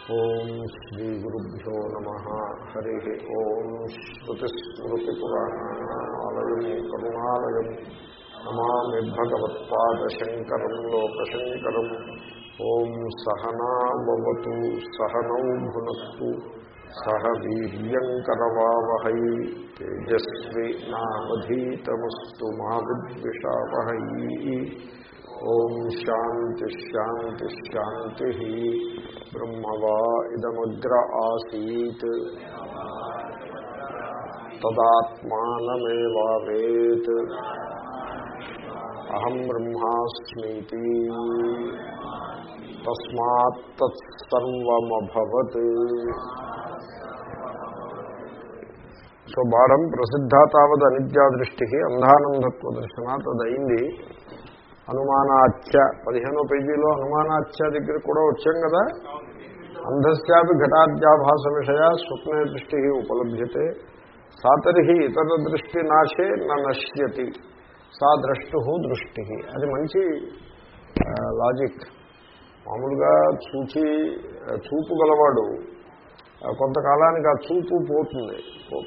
ఓం శ్రీ గురుభ్యో నమ. హరి ఓం శ్రుతిస్మృతిపురాణాలయం కరుణాలయం. నమామి భగవత్పాదశంకరం లోకశంకరం. ఓం సహనావతు సహనౌ భునత్తు సహ వీర్యంకరవావహై. తేజస్వి నావధీతమస్తు మా విద్విషావహై. ఓం శాంతి శాంతి శాంతి బ్రహ్మవా ఇదమగ్ర ఆసీత్. తదాత్మానమేవావేత్. అహం బ్రహ్మాస్మీతి. తస్మాత్తత్సర్వమభవత్ సో బాడం ప్రసిద్ధా తావద్ అనిత్యా దృష్టి అంధానందత్వ దర్శన తదైంది అనుమానాచ్య పదిహేనో పేజీలో అనుమానాచ్య దగ్గర కూడా వచ్చాం కదా? అంధశ్చాపి ఘటాద్యాభాస విషయ స్వప్న దృష్టి ఉపలభ్యతే. సాతరి ఇతర దృష్టి నాశే నశ్యతి. సా ద్రష్టు దృష్టి. అది మంచి లాజిక్. మామూలుగా చూచి చూపు గలవాడు కొంతకాలానికి ఆ చూపు పోతుంది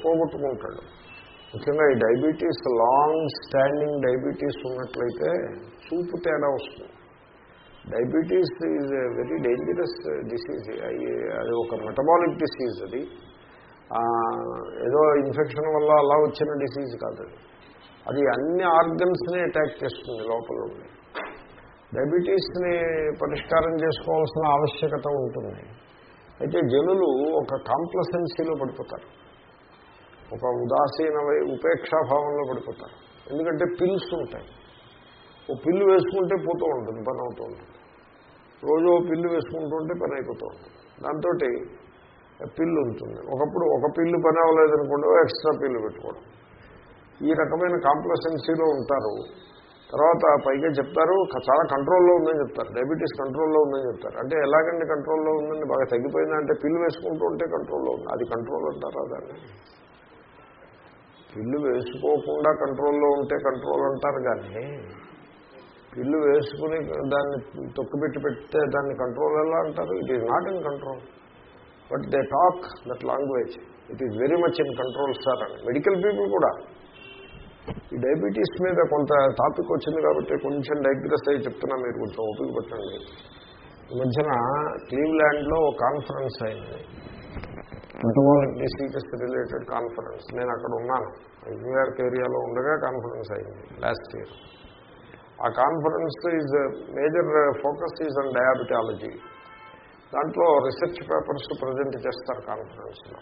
పోగొట్టుకుంటాడు. ముఖ్యంగా ఈ డయాబెటీస్ లాంగ్ స్టాండింగ్ డయాబెటీస్ ఉన్నట్లయితే చూపు తేడా వస్తుంది. Diabetes is very dangerous disease అది ఒక మెటబాలిక్ డిసీజ్ అది. ఏదో ఇన్ఫెక్షన్ వల్ల అలా వచ్చిన డిసీజ్ కాదు అది. అది అన్ని ఆర్గన్స్ని అటాక్ చేస్తుంది లోపల ఉండి డయాబెటీస్ని పరిష్కారం చేసుకోవాల్సిన ఆవశ్యకత ఉంటుంది. అయితే జనులు ఒక కాంప్లసెన్సీలో పడిపోతారు. ఒక ఉదాసీన ఉపేక్షాభావంలో పడిపోతారు. ఎందుకంటే పిల్స్ ఉంటాయి. ఓ పిల్లు వేసుకుంటే పోతూ ఉంటుంది పని అవుతూ ఉంటుంది. రోజు ఓ పిల్లు వేసుకుంటుంటే పని అయిపోతూ ఉంటుంది. దాంతో పిల్లు ఉంటుంది. ఒకప్పుడు ఒక పిల్లు పని అవ్వలేదనుకోండి ఎక్స్ట్రా పిల్లు పెట్టుకోవడం. ఈ రకమైన కాంప్లసెన్సీలో ఉంటారు. తర్వాత పైగా చెప్తారు చాలా కంట్రోల్లో ఉందని చెప్తారు. డయాబెటీస్ కంట్రోల్లో ఉందని చెప్తారు. అంటే ఎలాగండి కంట్రోల్లో ఉందని బాగా తగ్గిపోయిందంటే పిల్లు వేసుకుంటూ ఉంటే కంట్రోల్లో ఉంది? అది కంట్రోల్ అంటారా దాన్ని? పిల్లు వేసుకోకుండా కంట్రోల్లో ఉంటే కంట్రోల్ అంటారు కానీ పిల్లు వేసుకుని దాన్ని తొక్కుపెట్టి పెడితే దాన్ని కంట్రోల్ ఎలా అంటారు? It is not in control but they talk that language it is very much in control sir అని మెడికల్ పీపుల్ కూడా ఈ డయాబెటీస్ మీద కొంత టాపిక్ వచ్చింది కాబట్టి కొంచెం డైగ్రెస్ అయ్యి చెప్తున్నా మీరు కొంచెం ఓపిక పెట్టండి. ఈ మధ్యన ఒక కాన్ఫరెన్స్ అయింది. మెటబాలిక్ డిసీజెస్ రిలేటెడ్ కాన్ఫరెన్స్ నేను అక్కడ ఉన్నాను. న్యూయార్క్ ఏరియాలో ఉండగా కాన్ఫరెన్స్ అయింది లాస్ట్ ఇయర్ ఆ conference is major focus is on diabetology దాంట్లో రీసెర్చ్ పేపర్స్ ప్రజెంట్ చేస్తారు కాన్ఫరెన్స్లో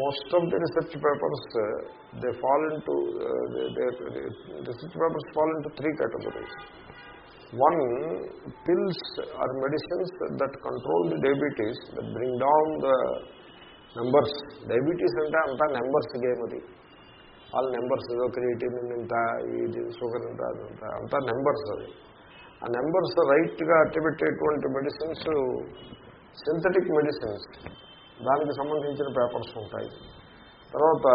most of the research papers they fall into research papers fall into three categories one pills or medicines that control the diabetes that bring down the numbers diabetes అంటే అంతా numbers game అది all numbers ఏదో creatine ఇంత ఇది sugar ఇంత అదంత. అంతా numbers అది. ఆ నెంబర్స్ రైట్గా అట్టబెట్టేటువంటి మెడిసిన్స్ సింథటిక్ మెడిసిన్స్ దానికి సంబంధించిన పేపర్స్ ఉంటాయి. తర్వాత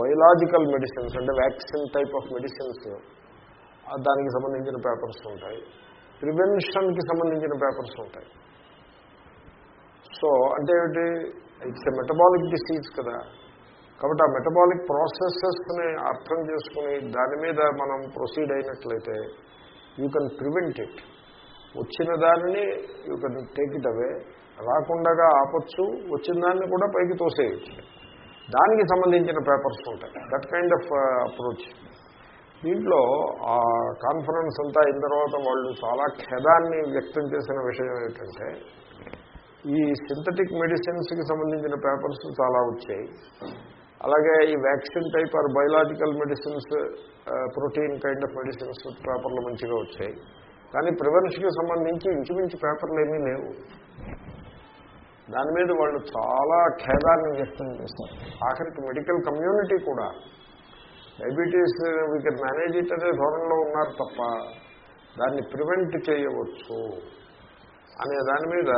బయలాజికల్ మెడిసిన్స్ అంటే వ్యాక్సిన్ టైప్ ఆఫ్ మెడిసిన్స్ దానికి సంబంధించిన పేపర్స్ ఉంటాయి. ప్రివెన్షన్కి సంబంధించిన పేపర్స్ ఉంటాయి. సో అంటే ఏమిటి? ఇట్స్ ఎ మెటబాలిక్ డిసీజ్ కదా. కాబట్టి ఆ మెటబాలిక్ ప్రాసెసెస్ని అర్థం చేసుకుని దాని మీద మనం ప్రొసీడ్ అయినట్లయితే యూ కెన్ ప్రివెంట్ ఇట్ వచ్చిన దానిని you can take it away రాకుండా ఆపచ్చు వచ్చిన దాన్ని కూడా పైకి తోసేయచ్చు. దానికి సంబంధించిన పేపర్స్ ఉంటాయి. దట్ కైండ్ ఆఫ్ అప్రోచ్ దీంట్లో ఆ కాన్ఫరెన్స్ అంతా అయిన తర్వాత వాళ్ళు చాలా ఖేదాన్ని వ్యక్తం చేసిన విషయం ఏంటంటే ఈ సింథటిక్ మెడిసిన్స్కి సంబంధించిన పేపర్స్ చాలా వచ్చాయి. అలాగే ఈ vaccine type or biological medicines protein kind of medicines పేపర్లు మంచిగా వచ్చాయి. కానీ ప్రివెన్షన్కి సంబంధించి ఇంచుమించు పేపర్లు ఏమీ లేవు. దాని మీద వాళ్ళు చాలా ఖేదాన్ని వ్యక్తం చేస్తారు ఆఖరికి మెడికల్ కమ్యూనిటీ కూడా diabetes we can manage it అనే ధోరణిలో ఉన్నారు తప్ప దాన్ని ప్రివెంట్ చేయవచ్చు అనే దాని మీద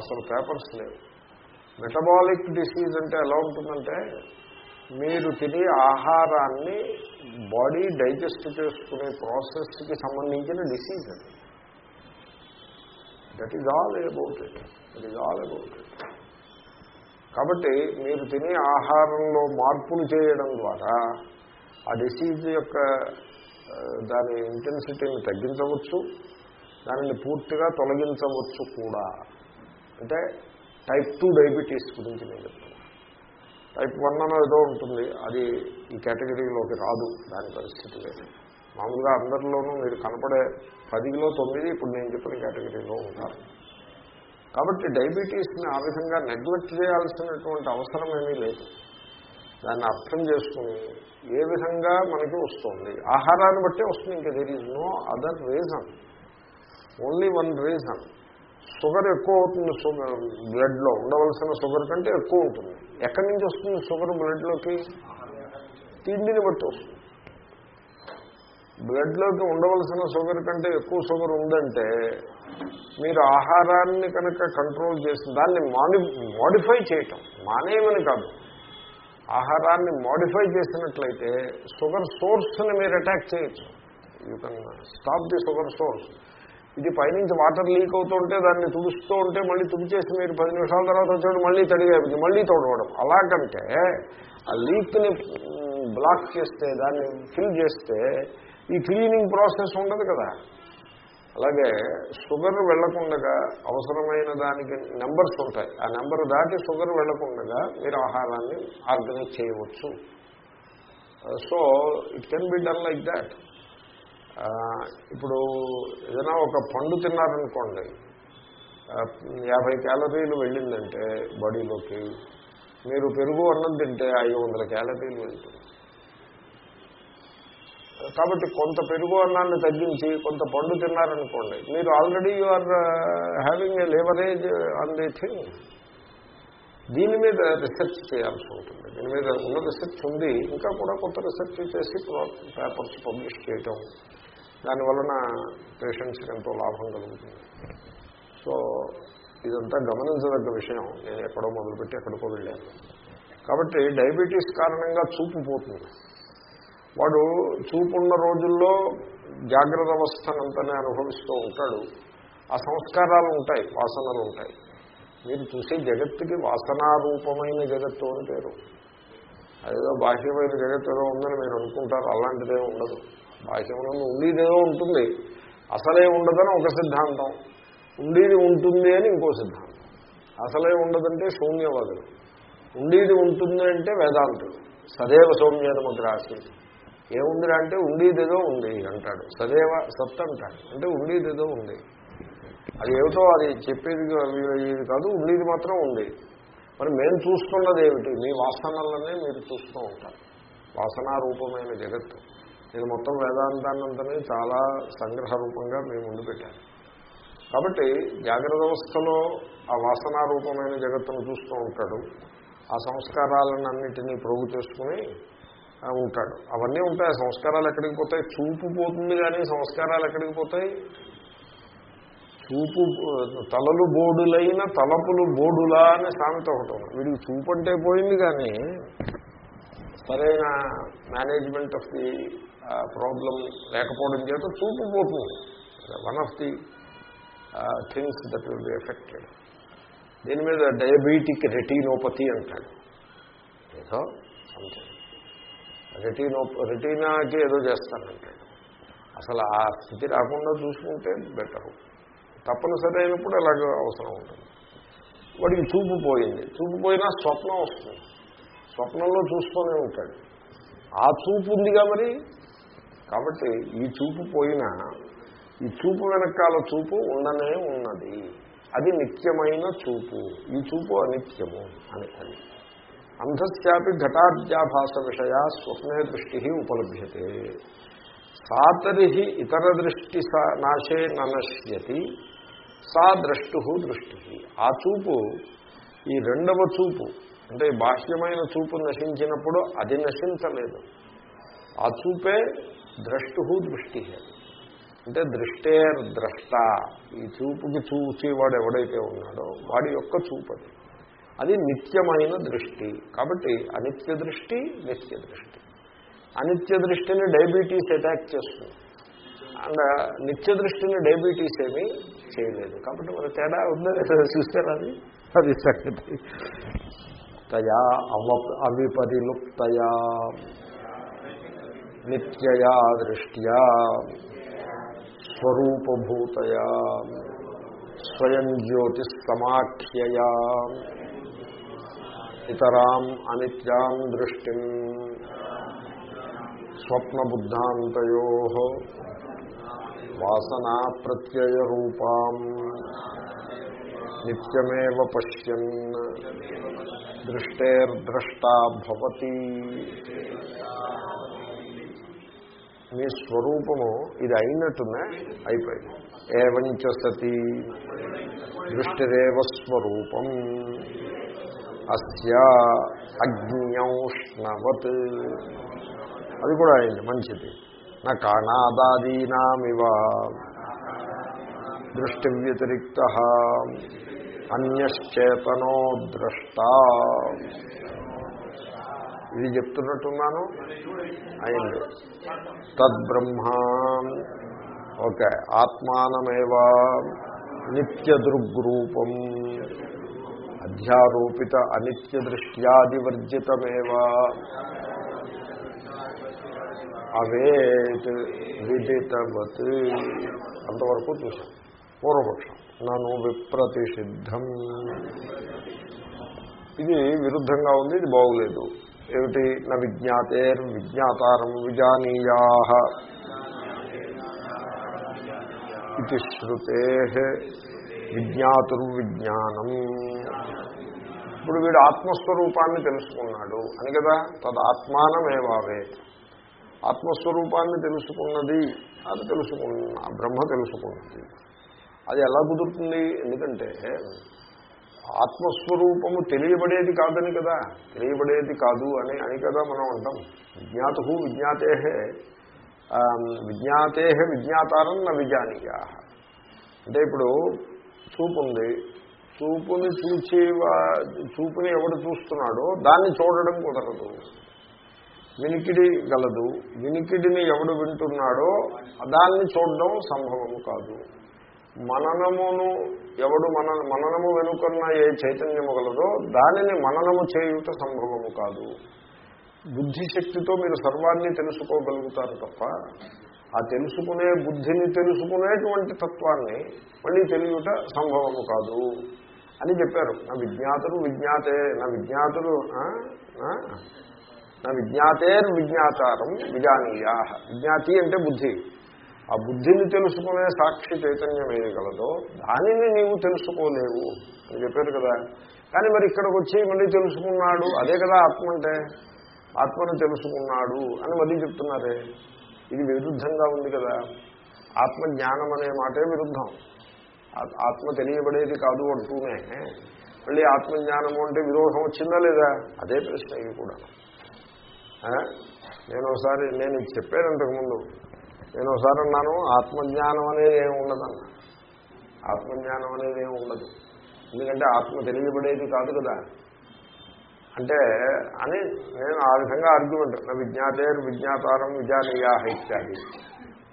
అసలు పేపర్స్ లేవు. మెటబాలిక్ డిసీజ్ అంటే ఎలా ఉంటుందంటే మీరు తినే ఆహారాన్ని బాడీ డైజెస్ట్ చేసుకునే ప్రాసెస్కి సంబంధించిన డిసీజ్ అది. That is all about it that is all about it కాబట్టి మీరు తినే ఆహారంలో మార్పులు చేయడం ద్వారా ఆ డిసీజ్ యొక్క దాని ఇంటెన్సిటీని తగ్గించవచ్చు దానిని పూర్తిగా తొలగించవచ్చు కూడా. అంటే టైప్ టూ డయాబెటీస్ గురించి నేను చెప్తాను టైప్ వన్ అన్న ఏదో ఉంటుంది అది ఈ కేటగిరీలోకి రాదు దాని పరిస్థితి లేదు మామూలుగా అందరిలోనూ మీరు కనపడే పదిలో తొమ్మిది ఇప్పుడు నేను చెప్పిన కేటగిరీలో ఉంటారు. కాబట్టి డయాబెటీస్ని ఆ విధంగా నెగ్లెక్ట్ చేయాల్సినటువంటి అవసరం ఏమీ లేదు. దాన్ని అర్థం చేసుకుని ఏ విధంగా మనకి వస్తుంది? ఆహారాన్ని బట్టే వస్తుంది ఇంకా. There is no other reason only one reason sugar ఎక్కువ అవుతుంది షుగర్ బ్లడ్లో ఉండవలసిన షుగర్ కంటే ఎక్కువ ఉంటుంది. ఎక్కడి నుంచి వస్తుంది షుగర్ బ్లడ్లోకి తిండిని బట్టి వస్తుంది. బ్లడ్లోకి ఉండవలసిన షుగర్ కంటే ఎక్కువ షుగర్ ఉందంటే మీరు ఆహారాన్ని కనుక కంట్రోల్ చేసి దాన్ని మాని మోడిఫై చేయటం. మానేయమని కాదు. ఆహారాన్ని మోడిఫై చేసినట్లయితే షుగర్ సోర్స్ని మీరు అటాక్ చేయొచ్చు. You can stop the sugar source ఇది పైనుంచి వాటర్ లీక్ అవుతుంటే దాన్ని తుడుస్తూ ఉంటే మళ్ళీ తుడిచేసి మీరు పది నిమిషాల తర్వాత వచ్చాడు మళ్ళీ తడిగా మళ్ళీ తోడవడం. అలాగంటే ఆ లీక్ని బ్లాక్ mm, చేస్తే దాన్ని ఫిల్ చేస్తే ఈ క్లీనింగ్ ప్రాసెస్ ఉండదు కదా. అలాగే షుగర్ వెళ్ళకుండా అవసరమైన దానికి నెంబర్స్ ఉంటాయి. ఆ నెంబర్ దాటి షుగర్ వెళ్ళకుండా మీరు ఆహారాన్ని ఆర్గనైజ్ చేయవచ్చు. So it can be done like that ఇప్పుడు ఏదైనా ఒక పండు తిన్నారనుకోండి యాభై క్యాలరీలు వెళ్ళిందంటే బాడీలోకి మీరు పెరుగు అన్నం తింటే ఐదు వందల క్యాలరీలు వెళ్తుంది. కాబట్టి కొంత పెరుగు అన్నాన్ని తగ్గించి కొంత పండు తిన్నారనుకోండి మీరు already you are having a leverage on the thing దీని మీద రీసెర్చ్ చేయాల్సి ఉంటుంది. దీని మీద ఉన్న రీసెర్చ్ ఉంది. ఇంకా కూడా కొత్త రీసెర్చ్ చేసి పేపర్స్ పబ్లిష్ చేయటం. దానివలన పేషెంట్స్కి ఎంతో లాభం కలుగుతుంది. సో ఇదంతా గమనించదగ్గ విషయం. నేను ఎక్కడో మొదలుపెట్టి ఎక్కడికో వెళ్ళాను. కాబట్టి డయాబెటీస్ కారణంగా చూపు పోతుంది. వాడు చూపున్న రోజుల్లో జాగ్రత్త అవస్థనంతనే అనుభవిస్తూ ఉంటాడు. ఆ సంస్కారాలు ఉంటాయి వాసనలు ఉంటాయి. మీరు చూసే జగత్తుకి వాసనారూపమైన జగత్తు అని పేరు. అదేదో బాహ్యమైన జగత్తు ఏదో ఉందని మీరు అనుకుంటారు అలాంటిదే ఉండదు. బాహ్యంలో ఉండేదేదో ఉంటుంది. అసలే ఉండదని ఒక సిద్ధాంతం. ఉండేది ఉంటుంది అని ఇంకో సిద్ధాంతం. అసలే ఉండదంటే శూన్యవాదులు. ఉండేది ఉంటుంది అంటే వేదాంతుడు సదేవ సౌమ్యనముద్ర ఆశీస్ ఏముందిరా అంటే ఉండేదేదో ఉంది అంటాడు. సదేవ సత్ అంటాడు. అంటే ఉండేదేదో ఉంది. అది ఏమిటో అది చెప్పేది ఇది కాదు ఉండేది మాత్రం ఉంది. మరి మేము చూస్తున్నది ఏమిటి? మీ వాసనలనే మీరు చూస్తూ ఉంటారు. వాసనారూపమైన జగత్తు. నేను మొత్తం వేదాంతాన్నంతనే చాలా సంగ్రహ రూపంగా మేము ముందు పెట్టాను. కాబట్టి జాగ్రత్త అవస్థలో ఆ వాసనారూపమైన జగత్తును చూస్తూ ఉంటాడు. ఆ సంస్కారాలన్నింటినీ ప్రోగు చేసుకుని ఉంటాడు. అవన్నీ ఉంటాయి. ఆ సంస్కారాలు ఎక్కడికి పోతాయి? చూపు పోతుంది కానీ సంస్కారాలు ఎక్కడికి పోతాయి? చూపు తలలు బోడులైన తలపులు బోడులా అనే సామెత ఒకటి ఉంది. వీడికి చూపు అంటే పోయింది కానీ సరైన మేనేజ్మెంట్ ఆఫ్ ది ప్రాబ్లం లేకపోవడం చేత చూపు పోతుంది. One of the things that will be affected దీని మీద డయాబెటిక్ రెటీనోపతి అంటాడు ఏదో సంథింగ్ రెటీనో రెటీనాకి ఏదో చేస్తానంటాడు అసలు ఆ స్థితి రాకుండా చూసుకుంటే బెటరు. తప్పనిసరి అయినప్పుడు అలాగ అవసరం ఉంటుంది. వాడికి చూపు పోయింది. చూపు పోయినా స్వప్నం వస్తుంది. స్వప్నంలో చూసుకొని ఉంటాడు. ఆ చూపు ఉందిగా మరి? కాబట్టి ఈ చూపు పోయినా ఈ చూపు వెనకాల చూపు ఉండనే ఉన్నది. అది నిత్యమైన చూపు. ఈ చూపు అనిత్యము అని అది అంధస్యాపి ఘటాద్యాభాస విషయా స్వప్నే దృష్టి ఉపలభ్యతే. సాతరి ఇతర దృష్టి నాశే ననశ్యతి సా ద్రష్టు దృష్టి. ఆ చూపు ఈ రెండవ చూపు అంటే బాహ్యమైన చూపు నశించినప్పుడు అది నశించలేదు. ఆ చూపే ద్రష్టు దృష్టి. అంటే దృష్టే ద్రష్ట. ఈ చూపుకి చూచేవాడు ఎవడైతే ఉన్నాడో వాడి యొక్క చూపు అది అది నిత్యమైన దృష్టి. కాబట్టి అనిత్య దృష్టి నిత్య దృష్టి. అనిత్య దృష్టిని డయాబెటీస్ అటాక్ చేస్తుంది. అండ్ నిత్య దృష్టిని డయాబెటీస్ ఏమీ చేయలేదు. కాబట్టి మన తేడా ఉందా చూస్తారా అది? అది సంగతి. తయా అవ అవిపరిలుప్తయా నిత్యయా దృష్ట్యా స్వరూపభూతయా స్వయం జ్యోతిస్సమాఖ్యయా ఇతరాం అనిత్యాం దృష్టిం స్వప్నబుద్ధాంతయో వాసనా ప్రత్యయ రూపాం నిత్యమేవ పశ్యన్ దృష్టేర్ద్రష్టా భవతి. మీ స్వరూపము ఇది అయినట్టునే అయిపోయింది. ఏవంచ సతి దృష్టిరేవ స్వరూపం. అస్య అజ్ఞౌష్ణవత్ అది కూడా అయింది మంచిది. నా కాణాదాదీనామివ దృష్టి వ్యతిరిక్త అన్యశ్చేతనో ద్రష్ట. ఇది చెప్తున్నట్టున్నాను. అయింది. తద్బ్రహ్మా. ఓకే. ఆత్మానమేవా. నిత్యదృగ్రూపం. అధ్యారోపిత అనిత్య దృష్ట్యాదివర్జితమేవా అవేత్ విదితవత్ అంతవరకు చూసాం పూర్వపక్షం. నన్ను విప్రతిషిద్ధం. ఇది విరుద్ధంగా ఉంది ఇది బాగులేదు. ఏమిటి? నా విజ్ఞాతేర్ విజ్ఞాతారం విజానీయా. ఇది శ్రుతే విజ్ఞాతుర్విజ్ఞానం. ఇప్పుడు వీడు ఆత్మస్వరూపాన్ని తెలుసుకున్నాడు. అని కదా? తద్ ఆత్మానమేవావే ఆత్మస్వరూపాన్ని తెలుసుకున్నది. అది తెలుసుకున్న బ్రహ్మ తెలుసుకున్నది. అది ఎలా కుదురుతుంది? ఎందుకంటే ఆత్మస్వరూపము తెలియబడేది కాదని కదా? తెలియబడేది కాదు అని అని కదా మనం అంటాం. విజ్ఞాత విజ్ఞాతే విజ్ఞాతే విజ్ఞాతారం న విజానీయా. అంటే ఇప్పుడు చూపు ఉంది చూపుని చూచి చూపుని ఎవడు చూస్తున్నాడో దాన్ని చూడడం కుదరదు. వినికిడి గలదు. వినికిడిని ఎవడు వింటున్నాడో దాన్ని చూడడం సంభవము కాదు. మననమును ఎవడు మన మననము వెనుకున్న ఏ చైతన్యము గలదో దానిని మననము చేయుట సంభవము కాదు. బుద్ధిశక్తితో మీరు సర్వాన్ని తెలుసుకోగలుగుతారు తప్ప ఆ తెలుసుకునే బుద్ధిని తెలుసుకునేటువంటి తత్వాన్ని మళ్ళీ తెలియట సంభవము కాదు. అని చెప్పారు. నా విజ్ఞాతులు విజ్ఞాతే నా విజ్ఞాతులు నా విజ్ఞాతేర్ విజ్ఞాతారం విజానీయా. విజ్ఞాతి అంటే బుద్ధి. ఆ బుద్ధిని తెలుసుకునే సాక్షి చైతన్యం ఏది కలదో దానిని నీవు తెలుసుకోలేవు అని చెప్పారు కదా. కానీ మరి ఇక్కడికి వచ్చి మళ్ళీ తెలుసుకున్నాడు అదే కదా ఆత్మ అంటే. ఆత్మను తెలుసుకున్నాడు అని మళ్ళీ చెప్తున్నారే. ఇది విరుద్ధంగా ఉంది కదా. ఆత్మజ్ఞానం అనే మాటే విరుద్ధం. ఆత్మ తెలియబడేది కాదు అంటూనే. మళ్ళీ ఆత్మజ్ఞానము అంటే విరోధం వచ్చిందా లేదా? అదే ప్రశ్న ఇది కూడా. నేను ఒకసారి నేను చెప్పాను ఇంతకుముందు నేను ఒకసారి అన్నాను ఆత్మజ్ఞానం అనేది ఏమి ఉండదన్న ఆత్మజ్ఞానం అనేది ఏమి ఉండదు. ఎందుకంటే ఆత్మ తెలియబడేది కాదు కదా. అంటే అని నేను ఆ విధంగా ఆర్గ్యుమెంట్ నా విజ్ఞాతే విజ్ఞాతారం విజానీయాహ ఇత్యాది.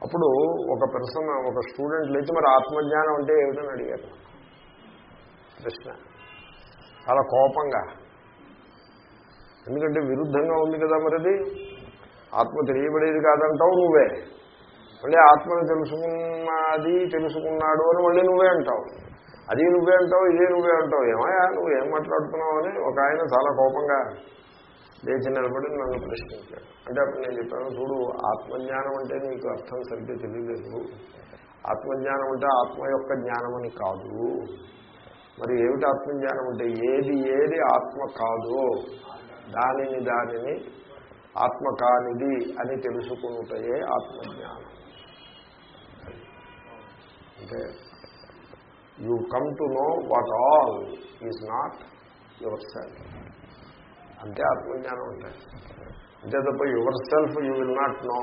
అప్పుడు ఒక పర్సన్ ఒక స్టూడెంట్ లేచి మరి ఆత్మజ్ఞానం అంటే ఏమిటని అడిగారు. ప్రశ్న చాలా కోపంగా. ఎందుకంటే విరుద్ధంగా ఉంది కదా మరిది? ఆత్మ తెలియబడేది కాదంటావు నువ్వే. మళ్ళీ ఆత్మను తెలుసుకున్నది తెలుసుకున్నాడు అని మళ్ళీ నువ్వే అంటావు. అది నువ్వే అంటావు ఇదే నువ్వే అంటావు. ఏమయ్యా నువ్వు ఏం మాట్లాడుతున్నావు అని ఒక ఆయన చాలా కోపంగా లేచి నిలబడి నన్ను ప్రశ్నించాడు. అంటే అప్పుడు నేను చెప్పాను చూడు ఆత్మజ్ఞానం అంటే నీకు అర్థం సరిగ్గా తెలియలేదు. ఆత్మజ్ఞానం అంటే ఆత్మ యొక్క జ్ఞానం అని కాదు. మరి ఏమిటి ఆత్మజ్ఞానం అంటే? ఏది ఏది ఆత్మ కాదో దానిని దానిని ఆత్మ కానిది అని తెలుసుకుంటే ఆత్మజ్ఞానం. అంటే you come to know what all is not yourself అంతే ఆత్మజ్ఞానం అంటే. అంతే తప్ప yourself you will not know.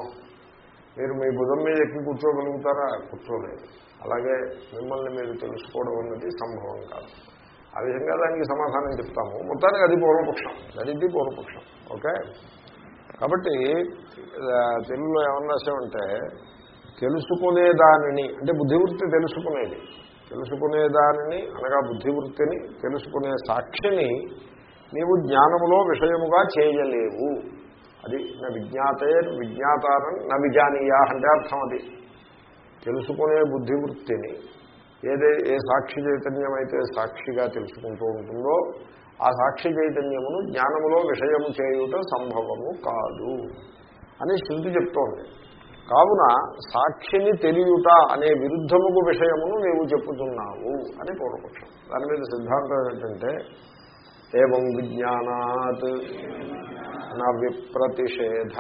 మీరు మీ బుధం మీద ఎక్కి కూర్చోగలుగుతారా? కూర్చోలేదు. అలాగే మిమ్మల్ని మీరు తెలుసుకోవడం అన్నది సంభవం కాదు. ఆ విధంగా దానికి సమాధానం చెప్తాము. మొత్తానికి అది పూర్వపక్షం. అది పూర్వపక్షం. ఓకే? కాబట్టి తెలుగులో ఏమన్నా రాసామంటే తెలుసుకునేదానిని అంటే బుద్ధివృత్తి తెలుసుకునేది. తెలుసుకునేదానిని అనగా బుద్ధివృత్తిని తెలుసుకునే సాక్షిని నీవు జ్ఞానములో విషయముగా చేయలేవు. అది నా విజ్ఞాతే విజ్ఞాతారం నా విజానీయా అంటే అర్థం అది. తెలుసుకునే బుద్ధివృత్తిని ఏదే ఏ సాక్షి చైతన్యం అయితే సాక్షిగా తెలుసుకుంటూ ఉంటుందో ఆ సాక్షి చైతన్యమును జ్ఞానములో విషయము చేయుట సంభవము కాదు అని శృతి చెప్తోంది. కావున సాక్షిని తెలియుట అనే విరుద్ధముకు విషయమును నీవు చెప్పుతున్నావు అని పూర్వపక్షం. దాని మీద సిద్ధాంతం ఏంటంటే ఏం విజ్ఞానాత్ నా విప్రతిషేధ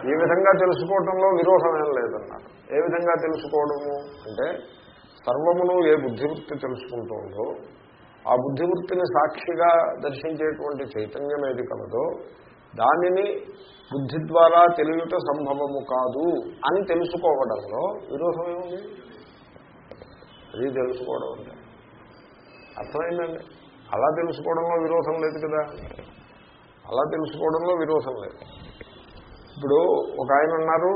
ఈ విధంగా తెలుసుకోవటంలో విరోధమేం లేదన్నారు. ఏ విధంగా తెలుసుకోవడము? అంటే సర్వమును ఏ బుద్ధివృత్తి తెలుసుకుంటుందో ఆ బుద్ధివృత్తిని సాక్షిగా దర్శించేటువంటి చైతన్యం ఏది కలదో దానిని బుద్ధి ద్వారా తెలియట సంభవము కాదు అని తెలుసుకోవడంలో విరోధం ఏముంది అది తెలుసుకోవడం అంటే. అర్థమైందండి? అలా తెలుసుకోవడంలో విరోధం లేదు కదా. అలా తెలుసుకోవడంలో విరోధం లేదు. ఇప్పుడు ఒక ఆయన అన్నారు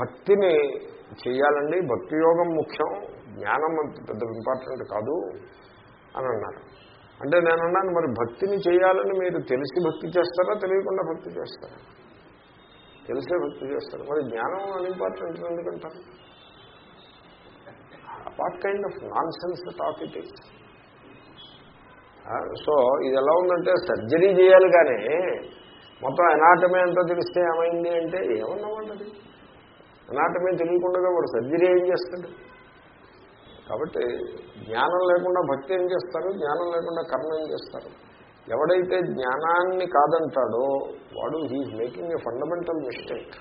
భక్తిని చేయాలండి భక్తి యోగం ముఖ్యం జ్ఞానం అంత పెద్ద ఇంపార్టెంట్ కాదు అని అన్నారు. అంటే నేనన్నాను మరి భక్తిని చేయాలని మీరు తెలిసి భక్తి చేస్తారా తెలియకుండా భక్తి చేస్తారా? తెలిసే భక్తి చేస్తారు. మరి జ్ఞానం అన్ఇంపార్టెంట్ ఎందుకంటారు? What kind of nonsense talk it is so ఇది ఎలా ఉందంటే సర్జరీ చేయాలి కానీ మొత్తం ఎనాటమీ అంతా తెలిస్తే ఏమైంది అంటే ఏమన్నామండి అది? ఎనాటమీ తెలియకుండా వాడు సర్జరీ ఏం చేస్తాడు? కాబట్టి జ్ఞానం లేకుండా భక్తి ఏం చేస్తారు? జ్ఞానం లేకుండా కర్మ ఏం చేస్తారు? ఎవడైతే జ్ఞానాన్ని కాదంటాడో వాడు he's making a fundamental mistake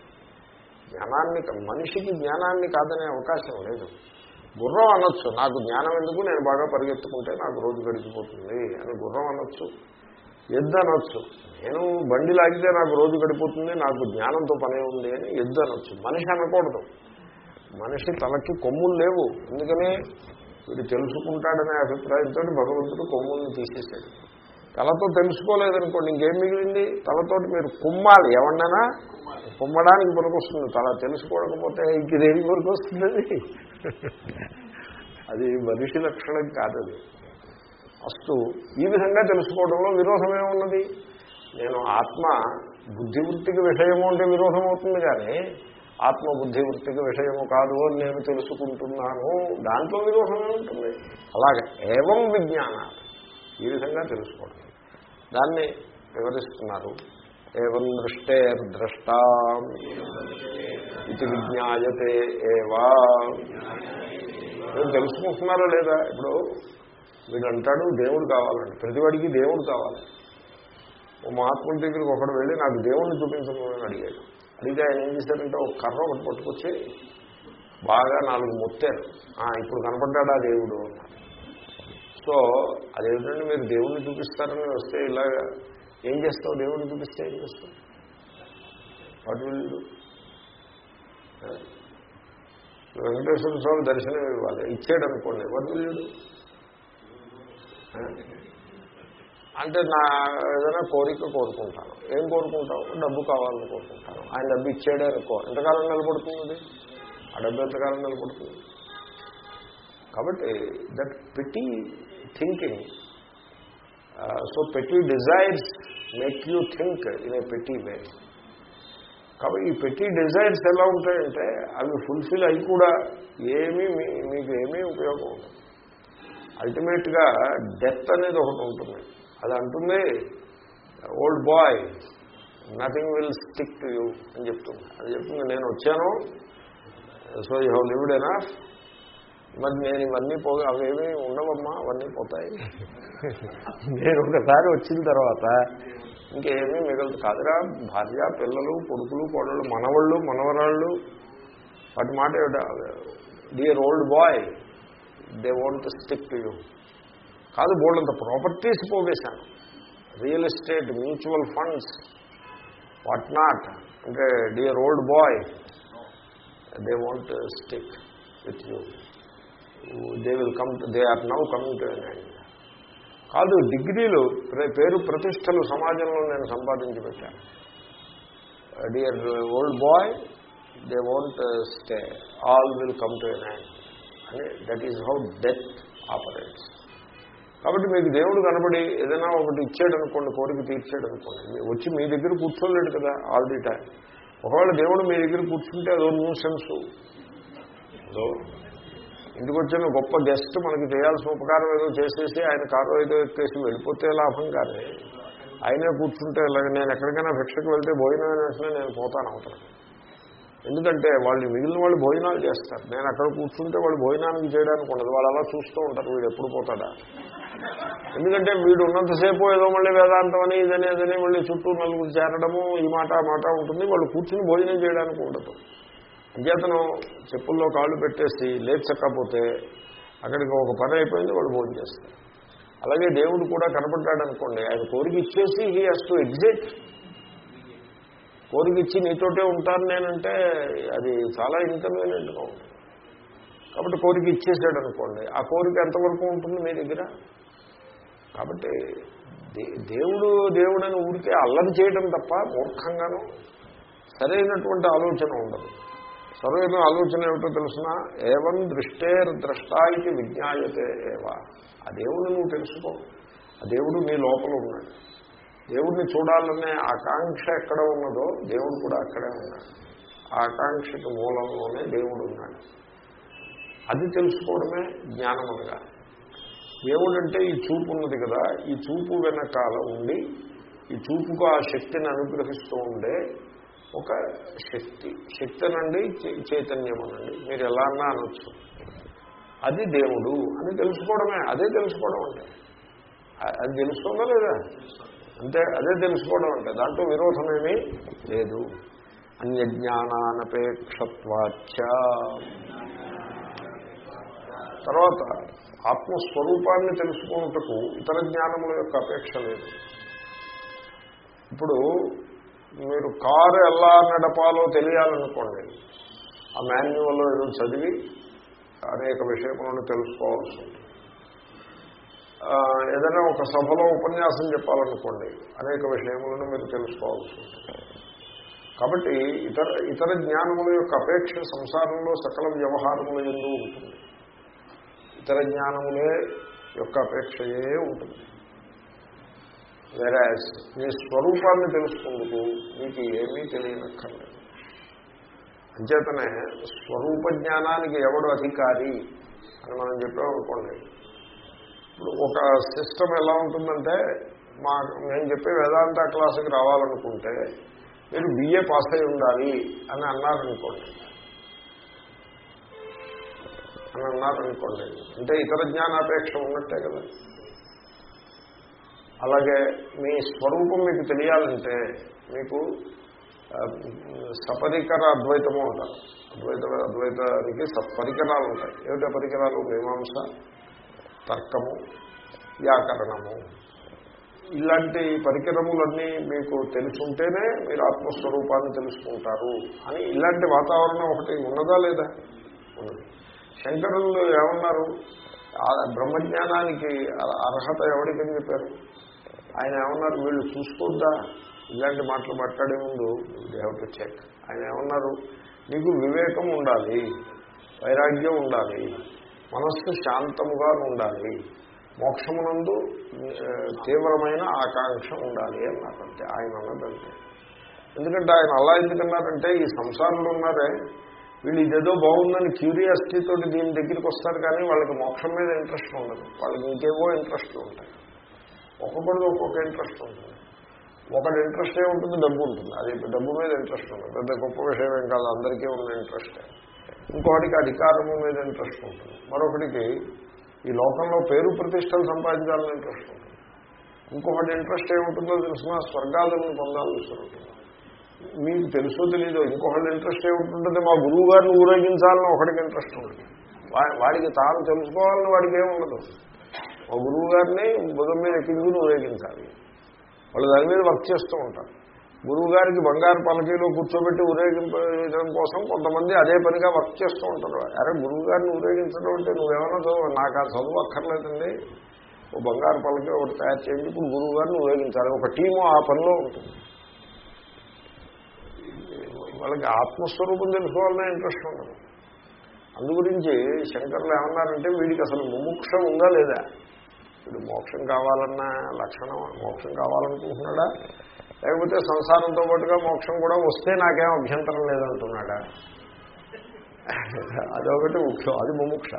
జ్ఞానాన్ని మనిషికి జ్ఞానాన్ని కాదనే అవకాశం లేదు. గుర్రం అనొచ్చు. నాకు జ్ఞానం ఎందుకు? నేను బాగా పరిగెత్తుకుంటే నాకు రోజు గడిచిపోతుంది. అని గుర్రం అనొచ్చు. ఎద్దు అనొచ్చు. నేను బండి లాగితే నాకు రోజు గడిపోతుంది. నాకు జ్ఞానంతో పనే ఉంది అని ఎద్దు అనొచ్చు. మనిషి అనకూడదు. మనిషి తనకి కొమ్ములు లేవు. ఎందుకని? వీడు తెలుసుకుంటాడనే అభిప్రాయంతో భగవంతుడు కొమ్ముల్ని తీసేశాడు. తలతో తెలుసుకోలేదనుకోండి ఇంకేం మిగిలింది? తలతోటి మీరు కుమ్మాలి ఎవరినైనా కుమ్మడానికి పనికొస్తుంది. తల తెలుసుకోకపోతే ఇంక దేనికి పనికొస్తుంది? అది మనిషి లక్షణం కాదది అస్తు ఈ విధంగా తెలుసుకోవడంలో విరోధమే ఉన్నది నేను ఆత్మ బుద్ధివృత్తికి విషయము అంటే విరోధం అవుతుంది కానీ ఆత్మ బుద్ధివృత్తికి విషయము కాదు అని నేను తెలుసుకుంటున్నాను. దాంట్లో విరోధమే ఉంటుంది అలాగే ఏవం విజ్ఞాన ఈ విధంగా తెలుసుకోవడం. దాన్ని వివరిస్తున్నారు. ఏవం దృష్టేర్ద్రష్ట ఇది విజ్ఞాయతే ఏవా. తెలుసుకుంటున్నారా లేదా? ఇప్పుడు వీడు అంటాడు దేవుడు కావాలండి. ప్రతివాడికి దేవుడు కావాలి. ఓ మహాత్ముల దగ్గరికి ఒకడు వెళ్ళి నాకు దేవుణ్ణి చూపించమని అడిగాడు. అడిగితే ఆయన ఏం చేశారంటే ఒక కర్ర ఒకటి పట్టుకొచ్చి బాగా నాలుగు మొత్తారు. ఇప్పుడు కనపడ్డాడా దేవుడు? అన్నారు. సో అదేమిటంటే మీరు దేవుణ్ణి చూపిస్తారని వస్తే ఇలాగా ఏం చేస్తావు? దేవుణ్ణి చూపిస్తే ఏం చేస్తావు? వాటి వీళ్ళు వెంకటేశ్వర స్వామి దర్శనం ఇవ్వాలి. ఇచ్చాడు అనుకోండి. వాటి వీళ్ళు అంటే నా ఏదైనా కోరిక కోరుకుంటాను. ఏం కోరుకుంటావు? డబ్బు కావాలని కోరుకుంటాను. ఆయన డబ్బు ఇచ్చాడే అనుకో. ఎంతకాలం నిలబడుతుంది ఆ డబ్బు ఎంతకాలం నిలబడుతుంది? కాబట్టి that petty thinking so petty desires make you think in a petty way కాబట్టి ఈ పెట్టి డిజైర్స్ ఎలా ఉంటాయంటే అవి ఫుల్ఫిల్ అయి కూడా ఏమీ మీకు ఏమీ ఉపయోగం ఉండదు. అల్టిమేట్గా డెత్ అనేది ఒకటి ఉంటుంది. అది అంటుంది old boy nothing will stick to you అని చెప్తుంది. అది చెప్తుంది నేను వచ్చాను so you have lived enough మరి నేను ఇవన్నీ పో అవేమీ ఉండవమ్మా అవన్నీ పోతాయి. నేను ఒకసారి వచ్చిన తర్వాత ఇంకేమీ మిగలదు. కాదురా భార్య పిల్లలు కొడుకులు కోడళ్ళు మనవాళ్ళు మనవరాళ్ళు వాటి మాట dear old boy they want stick to you కాదు బోల్డంత properties పోగేశాను real estate mutual funds what not అంటే dear old boy they want stick with you they will come they are now coming to an end కాదు డిగ్రీలు పేరు ప్రతిష్టలు సమాజంలో నేను సంపాదించి పెట్టాను. Dear old boy they won't stay all will come to an అని that is how death operates కాబట్టి మీకు దేవుడు కనబడి ఏదైనా ఒకటి ఇచ్చాడు అనుకోండి కోరిక తీర్చాడు అనుకోండి. వచ్చి మీ దగ్గర కూర్చోలేడు కదా ఆల్ ది టైం ఒకవేళ దేవుడు మీ దగ్గర కూర్చుంటే అదో న్యూ సెన్స్ ఇంటికి వచ్చిన గొప్ప గెస్ట్ మనకి చేయాల్సిన ఉపకారం ఏదో చేసేసి ఆయన కారు ఏదో ఎక్కేసి వెళ్ళిపోతే లాభం కానీ ఆయనే కూర్చుంటే ఇలాగ నేను ఎక్కడికైనా భిక్షకు వెళ్తే భోజనం వెంటనే నేను పోతాను అవుతాను ఎందుకంటే వాళ్ళు మిగిలిన వాళ్ళు భోజనాలు చేస్తారు. నేను అక్కడ కూర్చుంటే వాళ్ళు భోజనానికి చేయడానికి ఉండదు. వాళ్ళు అలా చూస్తూ ఉంటారు. వీడు ఎప్పుడు పోతాడా? ఎందుకంటే వీడు ఉన్నంతసేపు ఏదో మళ్ళీ వేదాంతం అని ఇదని ఇదని మళ్ళీ చుట్టూ నలుగురు చేరడము ఈ మాట ఆ మాట ఉంటుంది. వాళ్ళు కూర్చుని భోజనం చేయడానికి ఉండదు. అంచేతనం చెప్పుల్లో కాళ్ళు పెట్టేసి లేచకపోతే అక్కడికి ఒక పని అయిపోయింది వాళ్ళు భోజనం చేస్తారు. అలాగే దేవుడు కూడా కనపడ్డాడు అనుకోండి ఆయన కోరిక ఇచ్చేసి హీ హెస్ టు ఎగ్జిట్ కోరిక ఇచ్చి నీతోటే ఉంటాను నేనంటే అది చాలా ఇన్కన్వీనియంట్గా ఉంటుంది. కాబట్టి కోరిక ఇచ్చేసాడు అనుకోండి ఆ కోరిక ఎంతవరకు ఉంటుంది మీ దగ్గర? కాబట్టి దే- దేవుడు దేవుడని ఊరికే అల్లరి చేయడం తప్ప మూర్ఖంగాను సరైనటువంటి ఆలోచన ఉండదు. సరైన ఆలోచన ఏమిటో తెలిసిన? ఏవం దృష్టేర్ ద్రష్టాయికి విజ్ఞాయతే ఏవా. ఆ దేవుడు నువ్వు తెలుసుకో. ఆ దేవుడు నీ లోపల ఉన్నాడు. దేవుడిని చూడాలనే ఆకాంక్ష ఎక్కడ ఉన్నదో దేవుడు కూడా అక్కడే ఉన్నాడు. ఆ ఆకాంక్షకి మూలంలోనే దేవుడు ఉన్నాడు. అది తెలుసుకోవడమే జ్ఞానం అనగా. దేవుడు అంటే ఈ చూపు ఉన్నది కదా ఈ చూపు వెనకాల ఉండి ఈ చూపుకు ఆ శక్తిని అనుగ్రహిస్తూ ఉండే ఒక శక్తి. శక్తి అనండి చే- చైతన్యం అనండి. మీరు ఎలా అన్నా అనొచ్చు. అది దేవుడు అని తెలుసుకోవడమే. అదే తెలుసుకోవడం అంటే. అది తెలుస్తుందా లేదా? అంటే అదే తెలుసుకోవడం అంటే. దాంట్లో విరోధమేమీ లేదు. అన్యజ్ఞానానపేక్షత్వాచ తర్వాత ఆత్మస్వరూపాన్ని తెలుసుకున్నటకు ఇతర జ్ఞానముల యొక్క అపేక్ష లేదు. ఇప్పుడు మీరు కారు ఎలా నడపాలో తెలియాలనుకోండి ఆ మాన్యువల్లో ఏదో చదివి అనేక విషయములను తెలుసుకోవాల్సి ఉంటుంది. ఏదైనా ఒక సభలో ఉపన్యాసం చెప్పాలనుకోండి అనేక విషయములను మీరు తెలుసుకోవాల్సి ఉంటుంది. కాబట్టి ఇతర ఇతర జ్ఞానముల యొక్క అపేక్ష సంసారంలో సకల వ్యవహారముల ఎందు ఉంటుంది. ఇతర జ్ఞానములే యొక్క అపేక్షయే ఉంటుంది. వెరాజ్ నీ స్వరూపాన్ని తెలుసుకుందుకు మీకు ఏమీ తెలియనక్కర్లేదు. అంచేతనే స్వరూప జ్ఞానానికి ఎవడు అధికారి అని మనం చెప్పామనుకోండి ఇప్పుడు ఒక సిస్టమ్ ఎలా ఉంటుందంటే మా నేను చెప్పే వేదాంత క్లాసుకి రావాలనుకుంటే మీరు బిఏ పాస్ అయి ఉండాలి అని అన్నారనుకోండి. అని అన్నారనుకోండి. అంటే ఇతర జ్ఞానాపేక్ష ఉన్నట్టే కదా. అలాగే మీ స్వరూపం మీకు తెలియాలంటే మీకు సపరికర అద్వైతము ఉంటారు అద్వైత అద్వైతానికి సపరికరాలు ఉంటాయి. ఏమిటో పరికరాలు మీమాంస తర్కము వ్యాకరణము. ఇలాంటి పరికరములన్నీ మీకు తెలుసుంటేనే మీరు ఆత్మస్వరూపాన్ని తెలుసుకుంటారు అని ఇలాంటి వాతావరణం ఒకటి ఉన్నదా లేదా? ఉన్నది. శంకరులు ఏమన్నారు? ఆ బ్రహ్మజ్ఞానానికి అర్హత ఎవరికని చెప్పారు? ఆయన ఏమన్నారు వీళ్ళు చూసుకోద్దా? ఇలాంటి మాటలు మాట్లాడే ముందు దేవత చెక్ ఆయన ఏమన్నారు నీకు వివేకం ఉండాలి వైరాగ్యం ఉండాలి మనస్సు శాంతముగా ఉండాలి మోక్షమునందు తీవ్రమైన ఆకాంక్ష ఉండాలి అన్నారంటే ఆయన అన్నదంటే. ఎందుకంటే ఆయన అలా ఎందుకన్నారంటే ఈ సంసారంలో ఉన్నారే వీళ్ళు ఇదేదో బాగుందని క్యూరియాసిటీతో దీని దగ్గరికి వస్తారు కానీ వాళ్ళకి మోక్షం మీద ఇంట్రెస్ట్ ఉండదు. వాళ్ళకి ఇంకేవో ఇంట్రెస్ట్లు ఉంటాయి. ఒక్కొక్కడిది ఒక్కొక్క ఇంట్రెస్ట్ ఉంటుంది ఒకటి ఇంట్రెస్ట్ ఏ ఉంటుంది డబ్బు ఉంటుంది. అది డబ్బు మీద ఇంట్రెస్ట్ ఉంటుంది పెద్ద గొప్ప విషయం ఏం కాదు అందరికీ ఉన్న ఇంట్రెస్ట్ ఇంకొకటికి అధికారము మీద ఇంట్రెస్ట్ ఉంటుంది. మరొకటికి ఈ లోకంలో పేరు ప్రతిష్టలు సంపాదించాలని ఇంట్రెస్ట్ ఉంటుంది. ఇంకొకటి ఇంట్రెస్ట్ ఏముంటుందో తెలిసిన స్వర్గాలను పొందాల్సి ఉంటుంది మీకు తెలుసో తెలీదో ఇంకొకటి ఇంట్రెస్ట్ ఏముంటుందంటే మా గురువు గారిని ఊరేగించాలని ఒకటికి ఇంట్రెస్ట్ ఉంటుంది వా- వాడికి తాను తెలుసుకోవాలని వాడికి ఏముండదు మా గురువు గారిని బుధం మీద ఎక్కించుకుని ఊరేగించాలి. వాళ్ళు దాని మీద వర్క్ చేస్తూ ఉంటారు. గురువు గారికి బంగారు పలకీలో కూర్చోబెట్టి ఊరేగించడం కోసం కొంతమంది అదే పనిగా వర్క్ చేస్తూ ఉంటారు. అరే గురువు గారిని ఊరేగించడం అంటే నువ్వేమన్నా చదువు నాకు ఆ చదువు అక్కర్లేదండి. ఓ బంగారు పలకీ ఒకటి తయారు చేయండి ఇప్పుడు గురువు గారిని ఊరేగించాలి. ఒక టీము ఆ పనిలో ఉంటుంది. వాళ్ళకి ఆత్మస్వరూపం తెలుసుకోవాలనే ఇంట్రెస్ట్ ఉండదు. అందు గురించి శంకర్లు ఏమన్నారంటే వీడికి అసలు ముముక్ష ఉందా లేదా? ఇప్పుడు మోక్షం కావాలన్న లక్షణం మోక్షం కావాలనుకుంటున్నాడా? లేకపోతే సంసారంతో పాటుగా మోక్షం కూడా వస్తే నాకేం అభ్యంతరం లేదంటున్నాడా? అదొకటి ముఖ్యం అది ముముక్ష.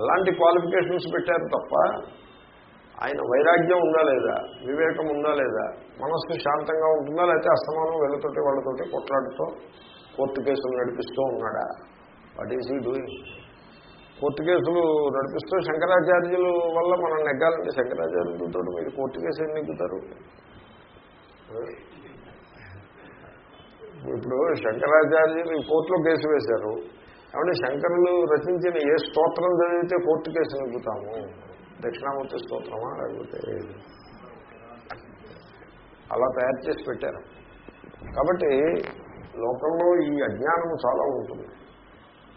అలాంటి క్వాలిఫికేషన్స్ పెట్టారు తప్ప ఆయన వైరాగ్యం ఉందా లేదా? వివేకం ఉందా లేదా? మనస్సు శాంతంగా ఉంటుందా? లేకపోతే అస్తమానం వీళ్ళతోటి వాళ్ళతోటి కొట్లాడుతూ కోర్టు కేసులు నడిపిస్తూ ఉన్నాడా? What is he doing court కేసులు నడిపిస్తూ శంకరాచార్యుల వల్ల మనం నెగ్గాలంటే శంకరాచార్యులతో మీరు కోర్టు కేసు ఏం నెగ్గుతారు ఇప్పుడు శంకరాచార్యులు కోర్టులో కేసు వేశారు. కాబట్టి శంకరులు రచించిన ఏ స్తోత్రం చదివితే కోర్టు కేసు నెగ్గుతాము దక్షిణామూర్తి స్తోత్రమా లేకపోతే అలా తయారు చేసి పెట్టారు. కాబట్టి లోకంలో ఈ అజ్ఞానం చాలా ఉంటుంది.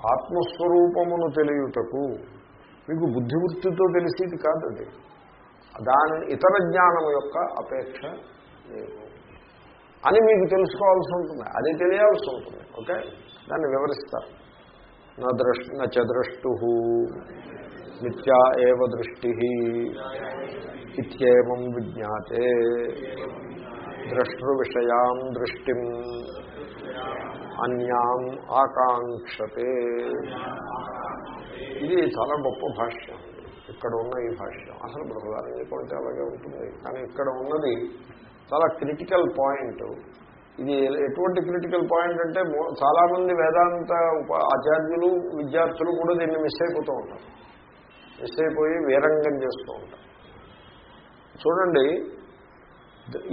ఆత్మస్వరూపమును తెలియుటకు మీకు బుద్ధివృత్తితో తెలిసేది కాదది. దాని ఇతర జ్ఞానం యొక్క అపేక్ష లేదు. అని మీకు తెలుసుకోవాల్సి ఉంటుంది. అది తెలియాల్సి ఉంటుంది. ఓకే? దాన్ని వివరిస్తారు. నా ద్రష్టు నద్రష్టు నిత్యా ఏవ దృష్టి ఇత్యేవం విజ్ఞాతే. ద్రష్టృ విషయాం దృష్టిం అన్యాం ఆకాంక్షతే. ఇది చాలా గొప్ప భాష్యం. ఇక్కడ ఉన్న ఈ భాష్యం. అసలు బృహదారణ్యకం అంటే అలాగే ఉంటుంది. కానీ ఇక్కడ ఉన్నది చాలా క్రిటికల్ పాయింట్ ఇది ఎటువంటి క్రిటికల్ పాయింట్ అంటే చాలామంది వేదాంత ఉప ఆచార్యులు విద్యార్థులు కూడా దీన్ని మిస్ అయిపోతూ ఉంటారు. మిస్ అయిపోయి వీరంగం చేస్తూ ఉంటారు. చూడండి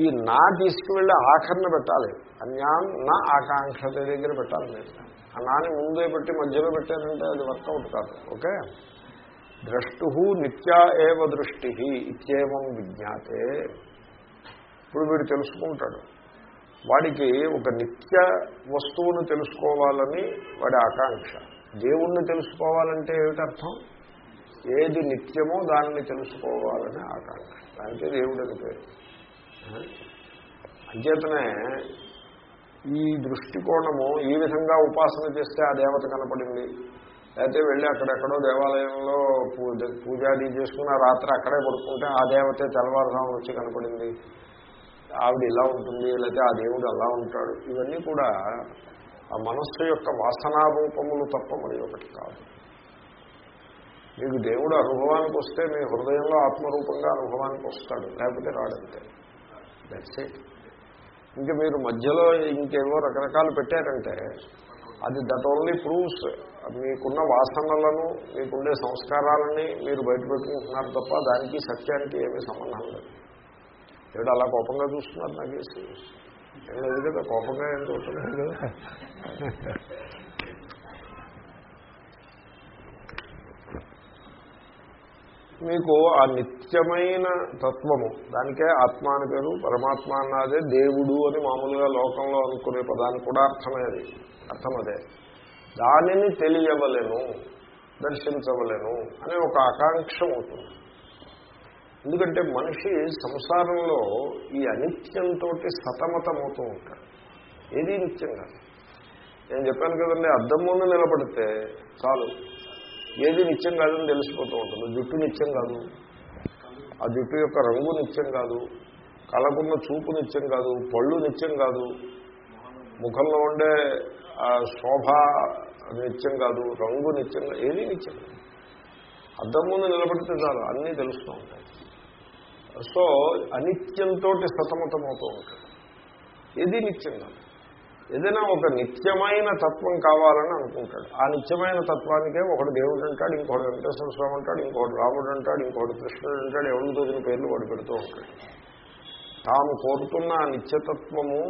ఈ నా తీసుకువెళ్ళి ఆఖరణ పెట్టాలి. అన్యాన్ నా ఆకాంక్షత దగ్గర పెట్టాలి మీరు ఆ ముందే పెట్టి మధ్యలో పెట్టారంటే అది వర్కౌట్ కాదు ఓకే? ద్రష్టు నిత్యా ఏవ దృష్టి ఇత్యేవం విజ్ఞాతే. ఇప్పుడు వీడు తెలుసుకుంటాడు. వాడికి ఒక నిత్య వస్తువును తెలుసుకోవాలని వాడి ఆకాంక్ష. దేవుణ్ణి తెలుసుకోవాలంటే ఏమిటర్థం ఏది నిత్యమో దానిని తెలుసుకోవాలని ఆకాంక్ష. దానికే దేవుడని పేరు. అంచేతనే ఈ దృష్టికోణము ఈ విధంగా ఉపాసన చేస్తే ఆ దేవత కనపడింది. అయితే వెళ్ళి అక్కడెక్కడో దేవాలయంలో పూజ పూజాది చేసుకున్న రాత్రి అక్కడే పడుకుంటే ఆ దేవతే తెల్లవారుజాము వచ్చి కనపడింది. ఆవిడ ఇలా ఉంటుంది లేకపోతే ఆ దేవుడు అలా ఉంటాడు. ఇవన్నీ కూడా ఆ మనస్సు యొక్క వాసనారూపములు తప్ప మరి ఒకటి కాదు. మీకు దేవుడు అనుభవానికి వస్తే మీ హృదయంలో ఆత్మరూపంగా అనుభవానికి వస్తాడు లేకపోతే రాడంతే. దట్స్ ఇట్ ఇంకా మీరు మధ్యలో ఇంకేవో రకరకాలు పెట్టారంటే అది దట్ ఓన్లీ ప్రూఫ్స్ మీకున్న వాసనలను మీకుండే సంస్కారాలని మీరు బయటపెట్టుకుంటున్నారు తప్ప దానికి సత్యానికి ఏమీ సంబంధం లేదు. ఏడు అలా కోపంగా చూస్తున్నారు నాకేసి ఏం లేదు కదా కోపంగా ఏం చూస్తున్నారు? కదా మీకు ఆ నిత్యమైన తత్వము దానికే ఆత్మ అని పేరు పరమాత్మ అన్నదే దేవుడు అని మామూలుగా లోకంలో అనుకునే పదానికి కూడా అర్థమేది అర్థం అదే. దానిని తెలియవలను దర్శించవలేను అనే ఒక ఆకాంక్ష అవుతుంది ఎందుకంటే మనిషి సంసారంలో ఈ అనిత్యంతో సతమతమవుతూ ఉంటాడు. ఏది నిత్యం కాదు. నేను చెప్పాను కదండి అద్దం ముందు నిలబడితే చాలు. ఏది నిత్యం కాదని తెలిసిపోతూ ఉంటుంది. జుట్టు నిత్యం కాదు. ఆ జుట్టు యొక్క రంగు నిత్యం కాదు. కళ్ళకున్న చూపు నిత్యం కాదు. పళ్ళు నిత్యం కాదు. ముఖంలో ఉండే శోభ నిత్యం కాదు. రంగు నిత్యం ఏది నిత్యం అద్దం ముందు నిలబడితే చాలు. అన్నీ తెలుస్తూ ఉంటాయి. సో అనిత్యంతో సతమతమవుతూ ఉంటాడు ఏది నిత్యం కాదు. ఏదైనా ఒక నిత్యమైన తత్వం కావాలని అనుకుంటాడు. ఆ నిత్యమైన తత్వానికే ఒకడు దేవుడు అంటాడు ఇంకోటి వెంకటేశ్వర స్వామి అంటాడు ఇంకోటి రాముడు అంటాడు ఇంకోటి కృష్ణుడు అంటాడు ఎవరికి తోచిన పేర్లు వాడు పెడుతూ ఉంటాడు. తాము కోరుతున్న నిత్యతత్వము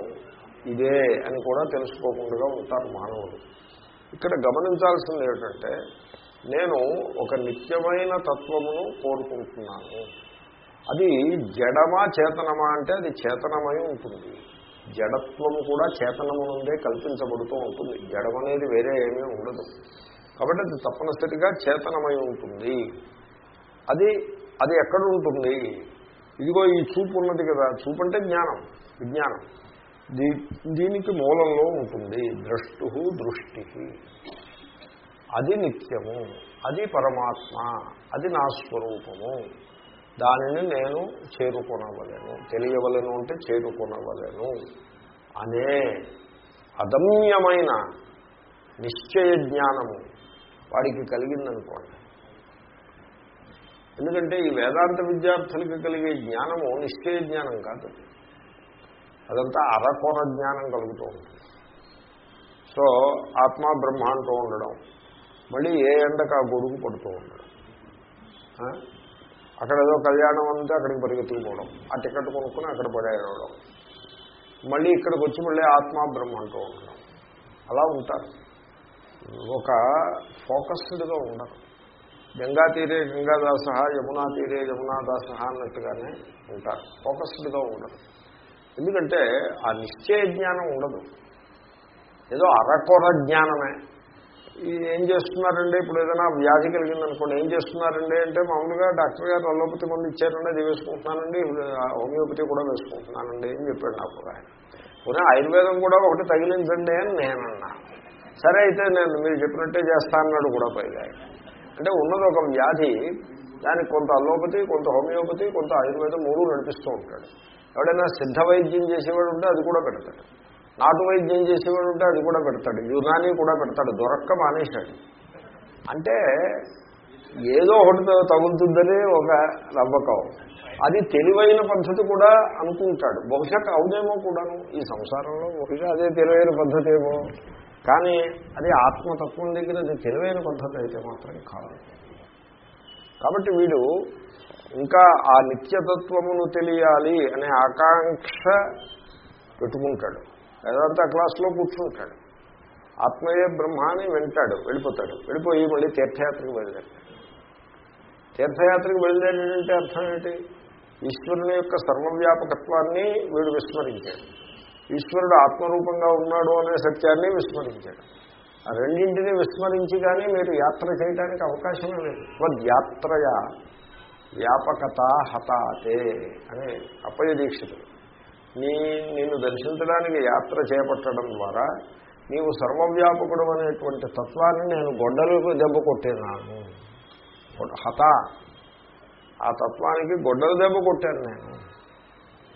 ఇదే అని కూడా తెలుసుకోకుండా ఉంటారు మానవుడు ఇక్కడ గమనించాల్సింది ఏమిటంటే నేను ఒక నిత్యమైన తత్వమును కోరుకుంటున్నాను. అది జడమా చేతనమా అంటే అది చేతనమై ఉంటుంది. జడత్వము కూడా చేతనము నుండే కల్పించబడుతూ ఉంటుంది. జడం అనేది వేరే ఏమీ ఉండదు. కాబట్టి అది తప్పనిసరిగా చేతనమై ఉంటుంది. అది అది ఎక్కడ ఉంటుంది ఇదిగో ఈ చూపు ఉన్నది కదా చూపు అంటే జ్ఞానం విజ్ఞానం. దీ దీనికి మూలంలో ఉంటుంది ద్రష్టు దృష్టి. అది నిత్యము అది పరమాత్మ అది నా స్వరూపము. దానిని నేను చేరుకొనవలను. తెలియవలను అంటే చేరుకొనవలను. అనే అదమ్యమైన నిశ్చయ జ్ఞానము వాడికి కలిగిందనుకోండి. ఎందుకంటే ఈ వేదాంత విద్యార్థులకి కలిగే జ్ఞానము నిశ్చయ జ్ఞానం కాదు. అదంతా అరకొర జ్ఞానం కలుగుతూ ఉంటుంది. సో ఆత్మ బ్రహ్మ అంటూ ఉండడం. మళ్ళీ ఏ ఎండకు ఆ గొడుగు పడుతూ ఉండడం. అక్కడ ఏదో కళ్యాణం అంతా అక్కడికి పరిగెత్తుకుపోవడం ఆ టికెట్ కొనుక్కుని అక్కడ పడేయడం. మళ్ళీ ఇక్కడికి వచ్చి మళ్ళీ ఆత్మ బ్రహ్మ అంటూ ఉండడం. అలా ఉంటారు. ఒక ఫోకస్డ్గా ఉండరు. గంగా తీరే గంగాదాస యమునా తీరే యమునాదాస అన్నట్టుగానే ఉంటారు. ఫోకస్డ్గా ఉండరు. ఎందుకంటే ఆ నిశ్చయ జ్ఞానం ఉండదు. ఏదో అరకొర జ్ఞానమే. ఏం చేస్తున్నారండి? ఇప్పుడు ఏదైనా వ్యాధి కలిగిందనుకోండి ఏం చేస్తున్నారండి అంటే మామూలుగా డాక్టర్ గారు అలోపతి మంది ఇచ్చారండి అది వేసుకుంటున్నానండి హోమియోపతి కూడా వేసుకుంటున్నానండి అని చెప్పాడు నాకు ఆయన పోనీ ఆయుర్వేదం కూడా ఒకటి తగిలించండి అని నేనన్నా. సరే అయితే నేను మీరు చెప్పినట్టే చేస్తా అన్నాడు కూడా పైగా. అంటే ఉన్నది ఒక వ్యాధి దానికి కొంత అలోపతి కొంత హోమియోపతి కొంత ఆయుర్వేదం మూడు నడిపిస్తూ ఉంటాడు. ఎవడైనా సిద్ధ వైద్యం చేసేవాడు ఉంటే అది కూడా పెడతాడు. నాటు వైద్యం చేసేవాడు ఉంటే అది కూడా పెడతాడు యునాని కూడా పెడతాడు దొరక్క మానేశాడు. అంటే ఏదో ఒకటి తగులుతుందని ఒక నమ్మకం. అది తెలివైన పద్ధతి కూడా అనుకుంటాడు. బహుశా అవునేమో కూడాను ఈ సంసారంలో బహుశా అదే తెలివైన పద్ధతి ఏమో. కానీ అది ఆత్మతత్వం దగ్గర అది తెలివైన పద్ధతి అయితే మాత్రం కాదు. కాబట్టి వీడు ఇంకా ఆ నిత్యతత్వమును తెలియాలి అనే ఆకాంక్ష పెట్టుకుంటాడు. వేదాంత క్లాస్లో కూర్చుంటాడు. ఆత్మయే బ్రహ్మ అని వింటాడు వెళ్ళిపోతాడు. వెళ్ళిపోయి మళ్ళీ తీర్థయాత్రకు బయలుదేరాడు. తీర్థయాత్రకు బయలుదేరాడంటే అర్థం ఏంటి? ఈశ్వరుని యొక్క సర్వవ్యాపకత్వాన్ని వీడు విస్మరించాడు. ఈశ్వరుడు ఆత్మరూపంగా ఉన్నాడు అనే సత్యాన్ని విస్మరించాడు. ఆ రెండింటినీ విస్మరించి కానీ మీరు యాత్ర చేయడానికి అవకాశమే లేదు. యాత్రయ వ్యాపకత హతాతే అని అప్పయ దీక్షితుడు. నీ నిన్ను దర్శించడానికి యాత్ర చేపట్టడం ద్వారా నీవు సర్వవ్యాపకుడు అనేటువంటి తత్వాన్ని నేను గొడ్డలకు దెబ్బ కొట్టినాను. హత. ఆ తత్వానికి గొడ్డలు దెబ్బ కొట్టాను నేను.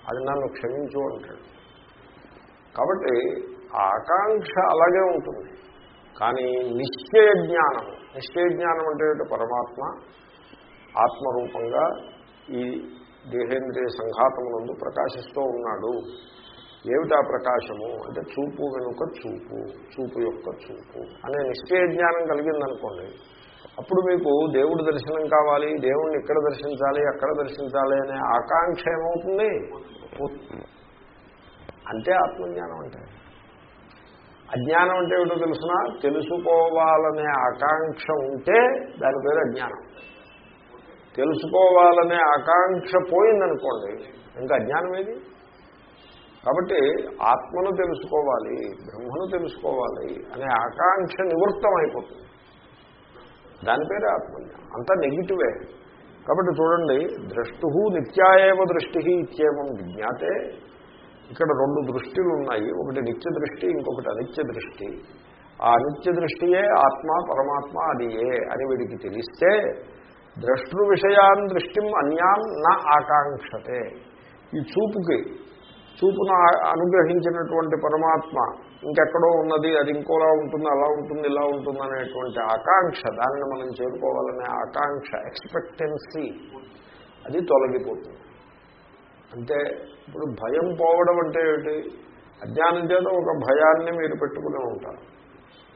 అది నన్ను క్షమించు అంటాడు. కాబట్టి ఆకాంక్ష అలాగే ఉంటుంది. కానీ నిశ్చయ జ్ఞానం నిశ్చయ జ్ఞానం అంటే పరమాత్మ ఆత్మరూపంగా ఈ దేహేంద్రియ సంఘాతమునందు ప్రకాశిస్తూ ఉన్నాడు. ఏమిటా ప్రకాశము? అంటే చూపు వెనుక చూపు చూపు యొక్క చూపు అనే నిశ్చయ జ్ఞానం కలిగిందనుకోండి. అప్పుడు మీకు దేవుడి దర్శనం కావాలి దేవుణ్ణి ఇక్కడ దర్శించాలి అక్కడ దర్శించాలి అనే ఆకాంక్ష ఏమవుతుంది? అంతే ఆత్మజ్ఞానం అంటే. అజ్ఞానం అంటే ఏమిటో తెలుసిన? తెలుసుకోవాలనే ఆకాంక్ష ఉంటే దాని పేరు అజ్ఞానం. తెలుసుకోవాలనే ఆకాంక్ష పోయిందనుకోండి ఇంకా అజ్ఞానం ఏది? కాబట్టి ఆత్మను తెలుసుకోవాలి బ్రహ్మను తెలుసుకోవాలి అనే ఆకాంక్ష నివృత్తం అయిపోతుంది దాని పేరే ఆత్మజ్ఞానం. అంతా నెగిటివే. కాబట్టి చూడండి ద్రష్టు నిత్యాయేవ దృష్టి ఇత్యేమం విజ్ఞాతే. ఇక్కడ రెండు దృష్టిలు ఉన్నాయి. ఒకటి నిత్య దృష్టి ఇంకొకటి అనిత్య దృష్టి. ఆ అనిత్య దృష్టియే ఆత్మ పరమాత్మ అది ఏ అని వీడికి తెలిస్తే ద్రష్టృ విషయాన్ దృష్టిం అన్యాన్ నా ఆకాంక్షతే. ఈ చూపుకి చూపును అనుగ్రహించినటువంటి పరమాత్మ ఇంకెక్కడో ఉన్నది అది ఇంకోలా ఉంటుంది అలా ఉంటుంది ఇలా ఉంటుంది అనేటువంటి ఆకాంక్ష దానిని మనం చేరుకోవాలనే ఆకాంక్ష ఎక్స్పెక్టెన్సీ అది తొలగిపోతుంది. అంటే ఇప్పుడు భయం పోవడం అంటే ఏమిటి? అజ్ఞానం చేత ఒక భయాన్ని మీరు పెట్టుకునే ఉంటారు.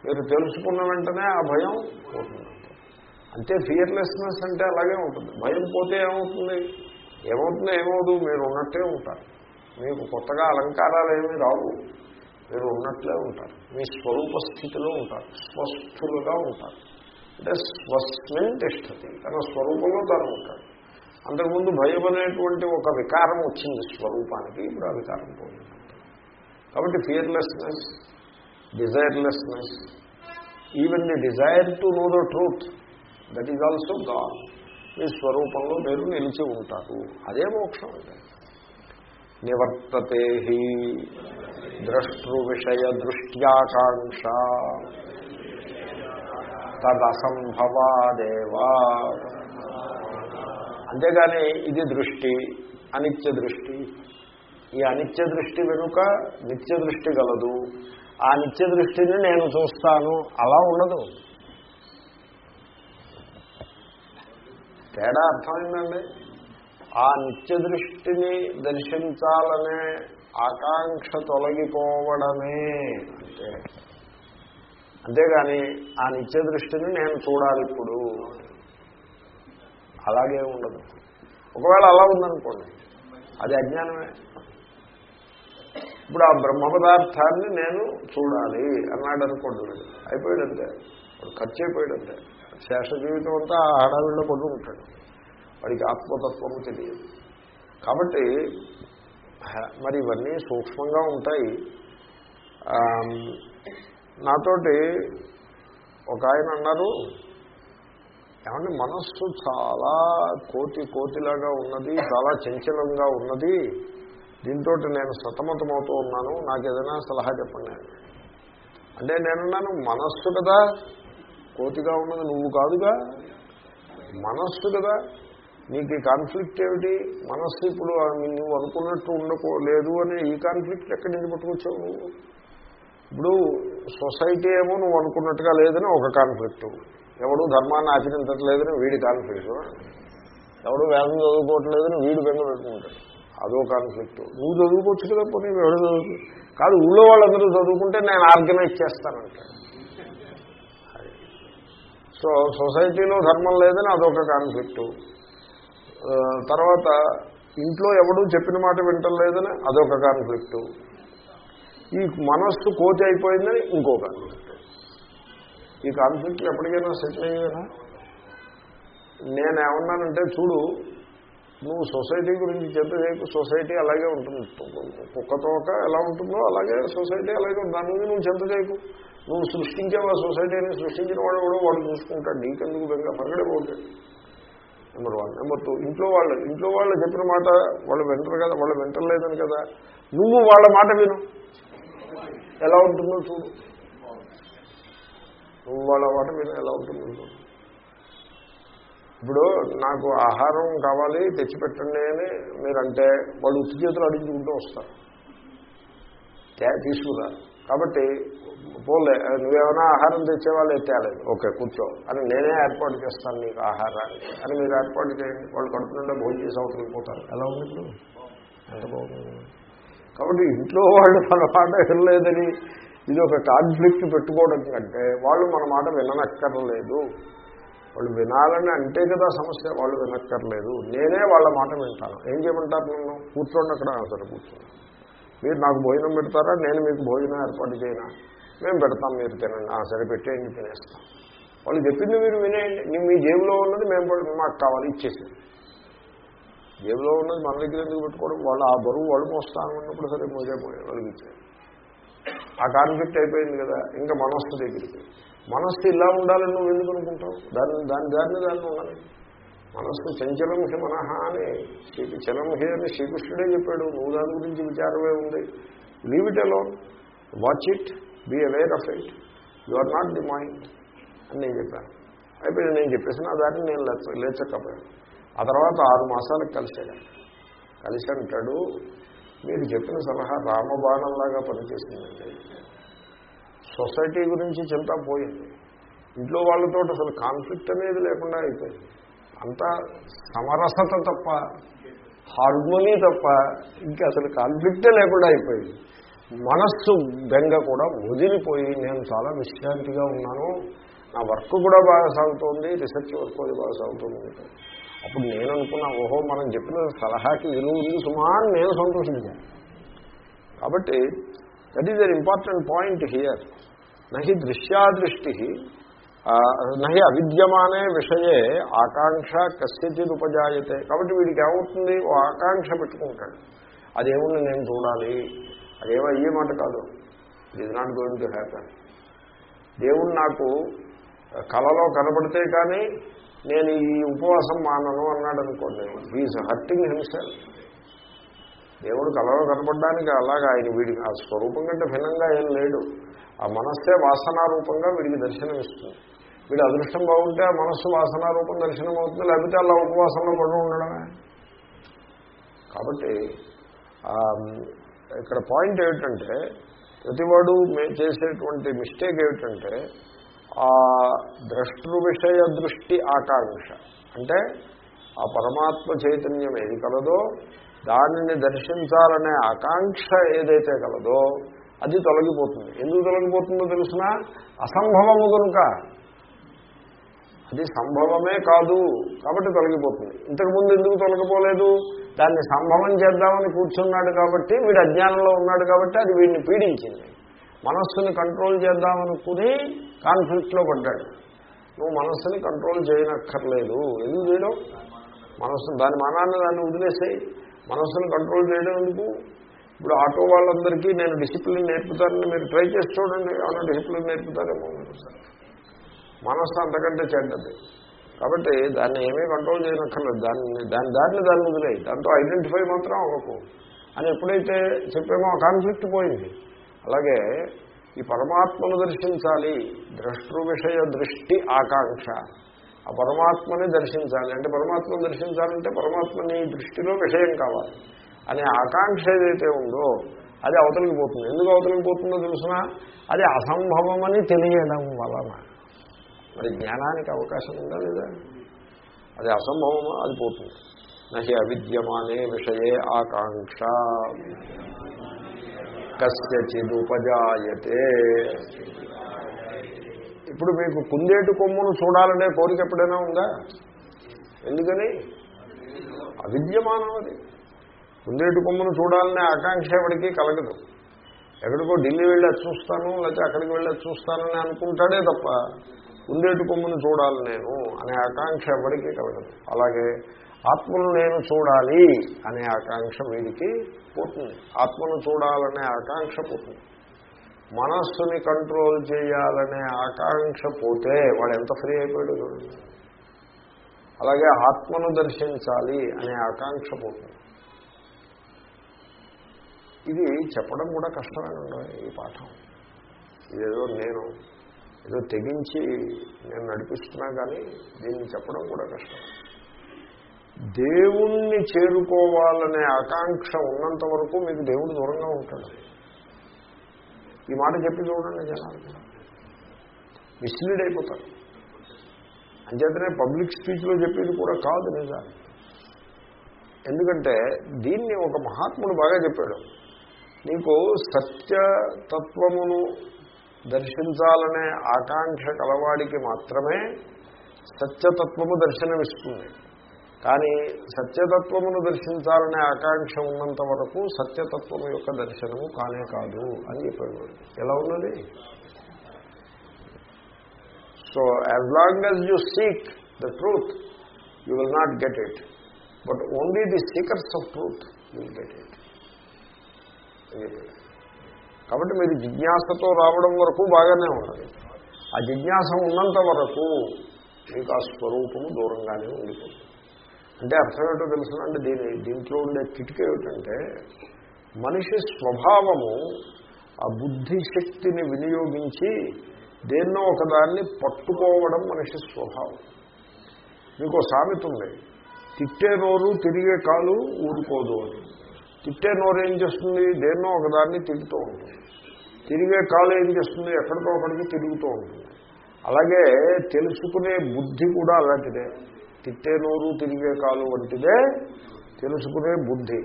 మీరు తెలుసుకున్న వెంటనే ఆ భయం పోతుంది. అంటే ఫియర్లెస్నెస్ అంటే అలాగే ఉంటుంది. భయం పోతే ఏమవుతుంది? ఏమవుతుందో ఏమవుదు? మీరు ఉన్నట్టే ఉంటారు. మీకు కొత్తగా అలంకారాలు ఏమీ రావు. మీరు ఉన్నట్లే ఉంటారు. మీ స్వరూప స్థితిలో ఉంటారు. స్వస్థులుగా ఉంటారు. అంటే స్వస్మిన్ తిష్టతి. తన స్వరూపంలో తను ఉంటాడు. అంతకుముందు భయం అనేటువంటి ఒక వికారం వచ్చింది స్వరూపానికి ఇప్పుడు ఆ వికారం పోయింది. కాబట్టి fearlessness desirelessness even the desire to know the truth that is also God మీ స్వరూపంలో మీరు నిలిచి ఉంటారు. అదే మోక్షం అంటే నివర్తతే ద్రష్టృ విషయ దృష్ట్యాకాంక్ష తదసంభవాదేవా. అంతేగాని ఇది దృష్టి అనిత్య దృష్టి. ఈ అనిత్య దృష్టి వెనుక నిత్య దృష్టి గలదు. ఆ నిత్య దృష్టిని నేను చూస్తాను. అలా ఉండదు. తేడా అర్థమైందండి? ఆ నిత్య దృష్టిని దర్శించాలనే ఆకాంక్ష తొలగిపోవడమే అంటే. అంతేగాని ఆ నిత్య దృష్టిని నేను చూడాలి ఇప్పుడు. అలాగే ఉండదు. ఒకవేళ అలా ఉందనుకోండి అది అజ్ఞానమే. ఇప్పుడు ఆ బ్రహ్మ పదార్థాన్ని నేను చూడాలి అన్నాడు అనుకోండి అయిపోయాడంతే ఖర్చు అయిపోయాడంతే శేష జీవితం అంతా ఆ హడావిడిలో పడి ఉంటాడు. వాడికి ఆత్మతత్వము తెలియదు. కాబట్టి మరి ఇవన్నీ సూక్ష్మంగా ఉంటాయి. నాతోటి ఒక ఆయన అన్నారు ఏమంటే మనస్సు చాలా కోతి కోతిలాగా ఉన్నది చాలా చంచలంగా ఉన్నది. దీంతో నేను సతమతమవుతూ ఉన్నాను. నాకు ఏదైనా సలహా చెప్పండి. అంటే నేనున్నాను మనస్సు కదా కోతిగా ఉన్నది నువ్వు కాదుగా. మనస్సు కదా. నీకు ఈ కాన్ఫ్లిక్ట్ ఏమిటి? మనస్సు ఇప్పుడు నువ్వు అనుకున్నట్టు ఉండకో లేదు అని ఈ కాన్ఫ్లిక్ట్ ఎక్కడి నుంచి పట్టుకొచ్చావు నువ్వు? ఇప్పుడు సొసైటీ ఏమో నువ్వు అనుకున్నట్టుగా లేదని ఒక కాన్ఫ్లిక్ట్ ఎవడు ధర్మాన్ని ఆచరించట్లేదని వీడి కాన్ఫ్లిక్ట్ ఎవడు వేదం చదువుకోవట్లేదని వీడు బెంగ పెట్టుకుంటాడు. అదో కాన్ఫ్లిక్ట్ నువ్వు చదువుకోవచ్చు కదా పోనీ ఎవడు చదువుకు కాదు ఊళ్ళో వాళ్ళందరూ చదువుకుంటే నేను ఆర్గనైజ్ చేస్తానంటాడు. సో సొసైటీలో ధర్మం లేదని అదొక కాన్ఫ్లిక్ట్ తర్వాత ఇంట్లో ఎవడూ చెప్పిన మాట వింటలేదని అదొక కాన్ఫ్లిక్ట్ ఈ మనస్సు కోతి అయిపోయిందని ఇంకో కాన్ఫ్లిక్ట్ ఈ కాన్ఫ్లిక్ట్లు ఎప్పటికైనా సెటిల్ అయ్యేనా? నేనేమన్నానంటే చూడు నువ్వు సొసైటీ గురించి చెంత చేయకు సొసైటీ అలాగే ఉంటుంది. కుక్కతోక ఎలా ఉంటుందో అలాగే సొసైటీ అలాగే దాని మీద నువ్వు చెంత చేయకు. నువ్వు సృష్టించేవా సొసైటీని సృష్టించిన వాడు కూడా వాడు చూసుకుంటాడు. నీకెందుకు బెంగ పరగడిపోతాడు నెంబర్ వన్ నెంబర్ టూ ఇంట్లో వాళ్ళు ఇంట్లో వాళ్ళు చెప్పిన మాట వాళ్ళు వింటారు కదా వాళ్ళు వింటలేదని కదా. నువ్వు వాళ్ళ మాట విను. ఎలా ఉంటుందో చూడు. నువ్వు వాళ్ళ మాట విను ఎలా ఉంటుందో చూడు. ఇప్పుడు నాకు ఆహారం కావాలి తెచ్చిపెట్టండి అని మీరంటే వాళ్ళు ఉత్తి చేతులు అడిగించుకుంటూ వస్తారు. తీసుకురా. కాబట్టి పోలే నువ్వేమైనా ఆహారం తెచ్చేవాళ్ళు తేలేదు ఓకే కూర్చో. అని నేనే ఏర్పాటు చేస్తాను నీకు ఆహారాన్ని. అని మీరు ఏర్పాటు చేయండి. వాళ్ళు కడుపుతుండే భోజనం చేసి అవతలికి పోతారు. ఎలా ఉంది ఇప్పుడు? ఎంత బాగుంది. కాబట్టి ఇంట్లో వాళ్ళు మన మాట వినలేదని ఇది ఒక కాన్ఫ్లిక్ట్ పెట్టుకోవడం కంటే వాళ్ళు మన మాట విననక్కర్లేదు. వాళ్ళు వినాలని అంటే కదా సమస్య వాళ్ళు వినక్కర్లేదు. నేనే వాళ్ళ మాట వింటాను. ఏం చేయమంటారు నన్ను? కూర్చోండి అక్కడ సరే కూర్చోండి. మీరు నాకు భోజనం పెడతారా? నేను మీకు భోజనం ఏర్పాటు చేయనా? మేము పెడతాం మీరు తినండి. సరే పెట్టేయండి తినేస్తాం. వాళ్ళు చెప్పింది మీరు వినేయండి. మీ జేబులో ఉన్నది మేము మాకు కావాలి ఇచ్చేసింది జేబులో ఉన్నది మన దగ్గర ఎందుకు పెట్టుకోవడం? వాళ్ళు ఆ బరువు వాళ్ళు మోస్తాను అన్నప్పుడు సరే మోజే వాళ్ళకి ఇచ్చారు ఆ కాన్ఫ్లిక్ట్ అయిపోయింది కదా ఇంకా మనస్సు దగ్గరికి. మనస్సు ఇలా ఉండాలని నువ్వు ఎందుకు అనుకుంటావు? దాన్ని దాని దారిని దాన్ని ఉండాలి. మనస్సు చంచలం హి మనహ అని శ్రీ చలం హి అని శ్రీకృష్ణుడే చెప్పాడు. నువ్వు దాని గురించి విచారమే ఉంది. Leave it alone watch it be aware of it you are not the mind అని నేను చెప్పాను. అయిపోయింది. నేను చెప్పేసిన దాన్ని నేను లేచకపోయాను. ఆ తర్వాత ఆరు మాసాలకు కలిసాడు కలిసి అంటాడు మీరు చెప్పిన సలహా రామబాణంలాగా పనిచేసిందండి. సొసైటీ గురించి చింత పోయింది. ఇంట్లో వాళ్ళతో అసలు కాన్ఫ్లిక్ట్ అనేది లేకుండా అయిపోయింది. అంతా సమరసత తప్ప హార్మోనీ తప్ప ఇంకా అసలు కాన్ఫ్లిక్టే లేకుండా అయిపోయింది. మనస్సు బెంగ కూడా వదిలిపోయి నేను చాలా విశ్రాంతిగా ఉన్నాను. నా వర్క్ కూడా బాగా సాగుతోంది రీసెర్చ్ వర్క్ అది బాగా సాగుతుంది. అప్పుడు నేను అనుకున్నా ఓహో మనం చెప్పిన సలహాకి విలువ ఉంది సుమా నేను సంతోషించాను కాబట్టి that is an important point here నహి దృశ్యాదృష్టి నహి అవిద్యమానే విషయే ఆకాంక్ష కస్యచిత్ ఉపజాయతే కాబట్టి వీడికి ఏమవుతుంది? ఓ ఆకాంక్ష పెట్టుకుంటాడు. అదేముంది నేను చూడాలి? అదేమో అయ్యే మాట కాదు. It is not going to happen దేవుడు నాకు కళలో కనబడితే కానీ నేను ఈ ఉపవాసం మానను అన్నాడు అనుకోండి. హీఈస్ హర్టింగ్ హిమ్సెల్ఫ్ దేవుడు కలలో కనపడడానికి అలాగా ఆయన వీడికి ఆ స్వరూపం కంటే భిన్నంగా ఏం లేడు. ఆ మనస్సే వాసనారూపంగా వీడికి దర్శనం ఇస్తుంది వీడు అదృష్టం బాగుంటే ఆ మనస్సు వాసనారూపం దర్శనం అవుతుంది లేకపోతే అలా ఉపవాసంలో పడి ఉండడమే. కాబట్టి ఇక్కడ పాయింట్ ఏమిటంటే ప్రతివాడు మే- చేసేటువంటి మిస్టేక్ ఏమిటంటే ఆ ద్రష్టృ విషయ దృష్టి ఆకాంక్ష. అంటే ఆ పరమాత్మ చైతన్యం ఏది కలదో దానిని దర్శించాలనే ఆకాంక్ష ఏదైతే కలదో అది తొలగిపోతుంది. ఎందుకు తొలగిపోతుందో తెలిసిన? అసంభవము కనుక అది సంభవమే కాదు కాబట్టి తొలగిపోతుంది. ఇంతకుముందు ఎందుకు తొలగిపోలేదు? దాన్ని సంభవం చేద్దామని కూర్చున్నాడు కాబట్టి వీడు అజ్ఞానంలో ఉన్నాడు కాబట్టి అది వీడిని పీడించింది. మనస్సుని కంట్రోల్ చేద్దామనుకుని కాన్ఫ్లిక్ట్లో పడ్డాడు. నువ్వు మనస్సుని కంట్రోల్ చేయనక్కర్లేదు. ఎందుకు చేయడం? మనస్సు దాని మానాన్ని దాన్ని వదిలేసాయి. మనస్సును కంట్రోల్ చేయడం ఎందుకు? ఇప్పుడు ఆటో వాళ్ళందరికీ నేను డిసిప్లిన్ నేర్పుతానని మీరు ట్రై చేసి చూడండి. ఏమైనా డిసిప్లిన్ నేర్పుతారేమో మనస్సు అంతకంటే చెడ్డది. కాబట్టి దాన్ని ఏమీ కంట్రోల్ చేయనక్కర్లేదు. దాన్ని దాని దాన్ని దాన్ని వదిలేయి. దాంతో ఐడెంటిఫై మాత్రం అవ్వకు. అని ఎప్పుడైతే చెప్పేమో కాన్ఫ్లిక్ట్ పోయింది. అలాగే ఈ పరమాత్మను దర్శించాలి. ద్రష్టృ విషయ దృష్టి ఆకాంక్ష. ఆ పరమాత్మని దర్శించాలి. అంటే పరమాత్మను దర్శించాలంటే పరమాత్మని దృష్టిలో విషయం కావాలి. అనే ఆకాంక్ష ఏదైతే ఉందో అది అవతలికి పోతుంది. ఎందుకు అవతలికి పోతుందో తెలుసిన? అది అసంభవమని తెలియడం వలన. మరి జ్ఞానానికి అవకాశం ఉందా లేదా? అది అసంభవమా? అది పోతుంది. నహి అవిద్యమానే విషయే ఆకాంక్ష. కస్యచిదుపజాయతే. ఇప్పుడు మీకు కుందేటి కొమ్మును చూడాలనే కోరిక ఎప్పుడైనా ఉందా? ఎందుకని? అవిద్యమానం అది. కుందేటు కొమ్మను చూడాలనే ఆకాంక్ష ఎవరికి కలగదు. ఎక్కడికో ఢిల్లీ వెళ్ళి చూస్తాను లేకపోతే అక్కడికి వెళ్ళి చూస్తానని అనుకుంటాడే తప్ప కుందేటు కొమ్మును చూడాలి నేను అనే ఆకాంక్ష ఎవరికి కలగదు. అలాగే ఆత్మను నేను చూడాలి అనే ఆకాంక్ష వీడికి పోతుంది ఆత్మను చూడాలనే ఆకాంక్ష పోతుంది మనస్సుని కంట్రోల్ చేయాలనే ఆకాంక్ష పోతే వాడు ఎంత ఫ్రీ అయిపోయాడు అలాగే ఆత్మను దర్శించాలి అనే ఆకాంక్ష పోతుంది. ఇది చెప్పడం కూడా కష్టమేనండి ఈ పాఠం. ఇదేదో నేను ఏదో తెగించి నేను నడిపిస్తున్నా కానీ దీన్ని చెప్పడం కూడా కష్టం. దేవుణ్ణి చేరుకోవాలనే ఆకాంక్ష ఉన్నంత వరకు మీకు దేవుడు దూరంగా ఉంటాడు. ఈ మాట చెప్పి చూడండి జనాలు. మిస్లీడ్ అయిపోతారు. అంచేతనే పబ్లిక్ స్పీచ్లో చెప్పేది కూడా కాదు నిజాన్ని ఎందుకంటే దీన్ని ఒక మహాత్ముడు బాగా చెప్పాడు. నీకు సత్యతత్వమును దర్శించాలనే ఆకాంక్ష కలవాడికి మాత్రమే సత్యతత్వము దర్శనమిస్తుంది. కానీ సత్యతత్వమును దర్శించాలనే ఆకాంక్ష ఉన్నంత వరకు సత్యతత్వము యొక్క దర్శనము కానే కాదు అని చెప్పాడు. ఎలా ఉన్నది? So as long as you seek the truth you will not get it but only the seekers of truth will get it కాబట్టి మీరు జిజ్ఞాసతో రావడం వరకు బాగానే ఉన్నది ఆ జిజ్ఞాస ఉన్నంత వరకు మీకు ఆ స్వరూపము దూరంగానే ఉండిపోతుంది. అంటే అర్థం ఏంటో తెలుసునండి దీని దీంట్లో ఉండే కిటిక ఏమిటంటే మనిషి స్వభావము ఆ బుద్ధి శక్తిని వినియోగించి దేన్నో ఒకదాన్ని పట్టుకోవడం మనిషి స్వభావం. మీకు ఓ సామెత ఉంది తిట్టే నోరు తిరిగే కాలు ఊరుకోదు అని. తిట్టే నోరు ఏం చేస్తుంది? దేన్నో ఒకదాన్ని తిరుగుతూ ఉంటుంది. తిరిగే కాలు ఏం చేస్తుంది? ఎక్కడికో ఒకడికి తిరుగుతూ ఉంటుంది. అలాగే తెలుసుకునే బుద్ధి కూడా అలాంటిదే. తిట్టే నోరు తిరిగే కాలు వంటిదే తెలుసుకునే బుద్ధి.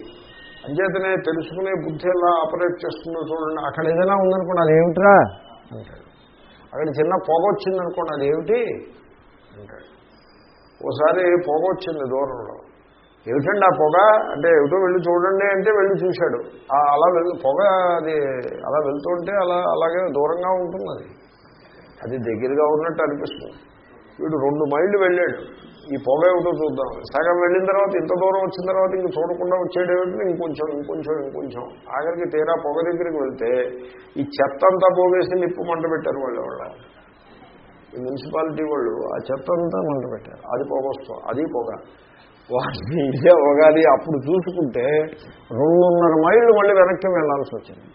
అంచేతనే తెలుసుకునే బుద్ధి ఎలా ఆపరేట్ చేస్తుందో చూడండి. అక్కడ ఏదైనా ఉందనుకోండి అదేమిట్రా అంటాడు. అక్కడ చిన్న పొగ వచ్చిందనుకోండి అదేమిటి అంటాడు. ఓసారి పొగ వచ్చింది దూరంలో. ఏమిటండి ఆ పొగ? అంటే ఏమిటో వెళ్ళి చూడండి అంటే వెళ్ళి చూశాడు. అలా వెళ్ళి పొగ అది అలా వెళ్తుంటే అలా అలాగే దూరంగా ఉంటుంది అది. అది దగ్గరగా ఉన్నట్టు అనిపిస్తుంది. వీడు రెండు మైళ్ళు వెళ్ళాడు. ఈ పొగ ఏమిటో చూద్దాం. సగం వెళ్ళిన తర్వాత ఇంత దూరం వచ్చిన తర్వాత ఇంక చూడకుండా వచ్చేది ఏమిటి? ఇంకొంచెం ఇంకొంచెం ఇంకొంచెం. ఆఖరికి తీరా పొగ దగ్గరికి వెళ్తే ఈ చెత్త అంతా పోగేసి నిప్పు మంట పెట్టారు వాళ్ళు వాళ్ళు ఈ మున్సిపాలిటీ వాళ్ళు ఆ చెత్త అంతా మంట పెట్టారు. అది పొగ వస్తాం అది పొగ. వాటిని ఇండియా ఉగాది అప్పుడు చూసుకుంటే రెండున్నర మైళ్ళు మళ్ళీ వెనక్కి వెళ్ళాల్సి వచ్చింది.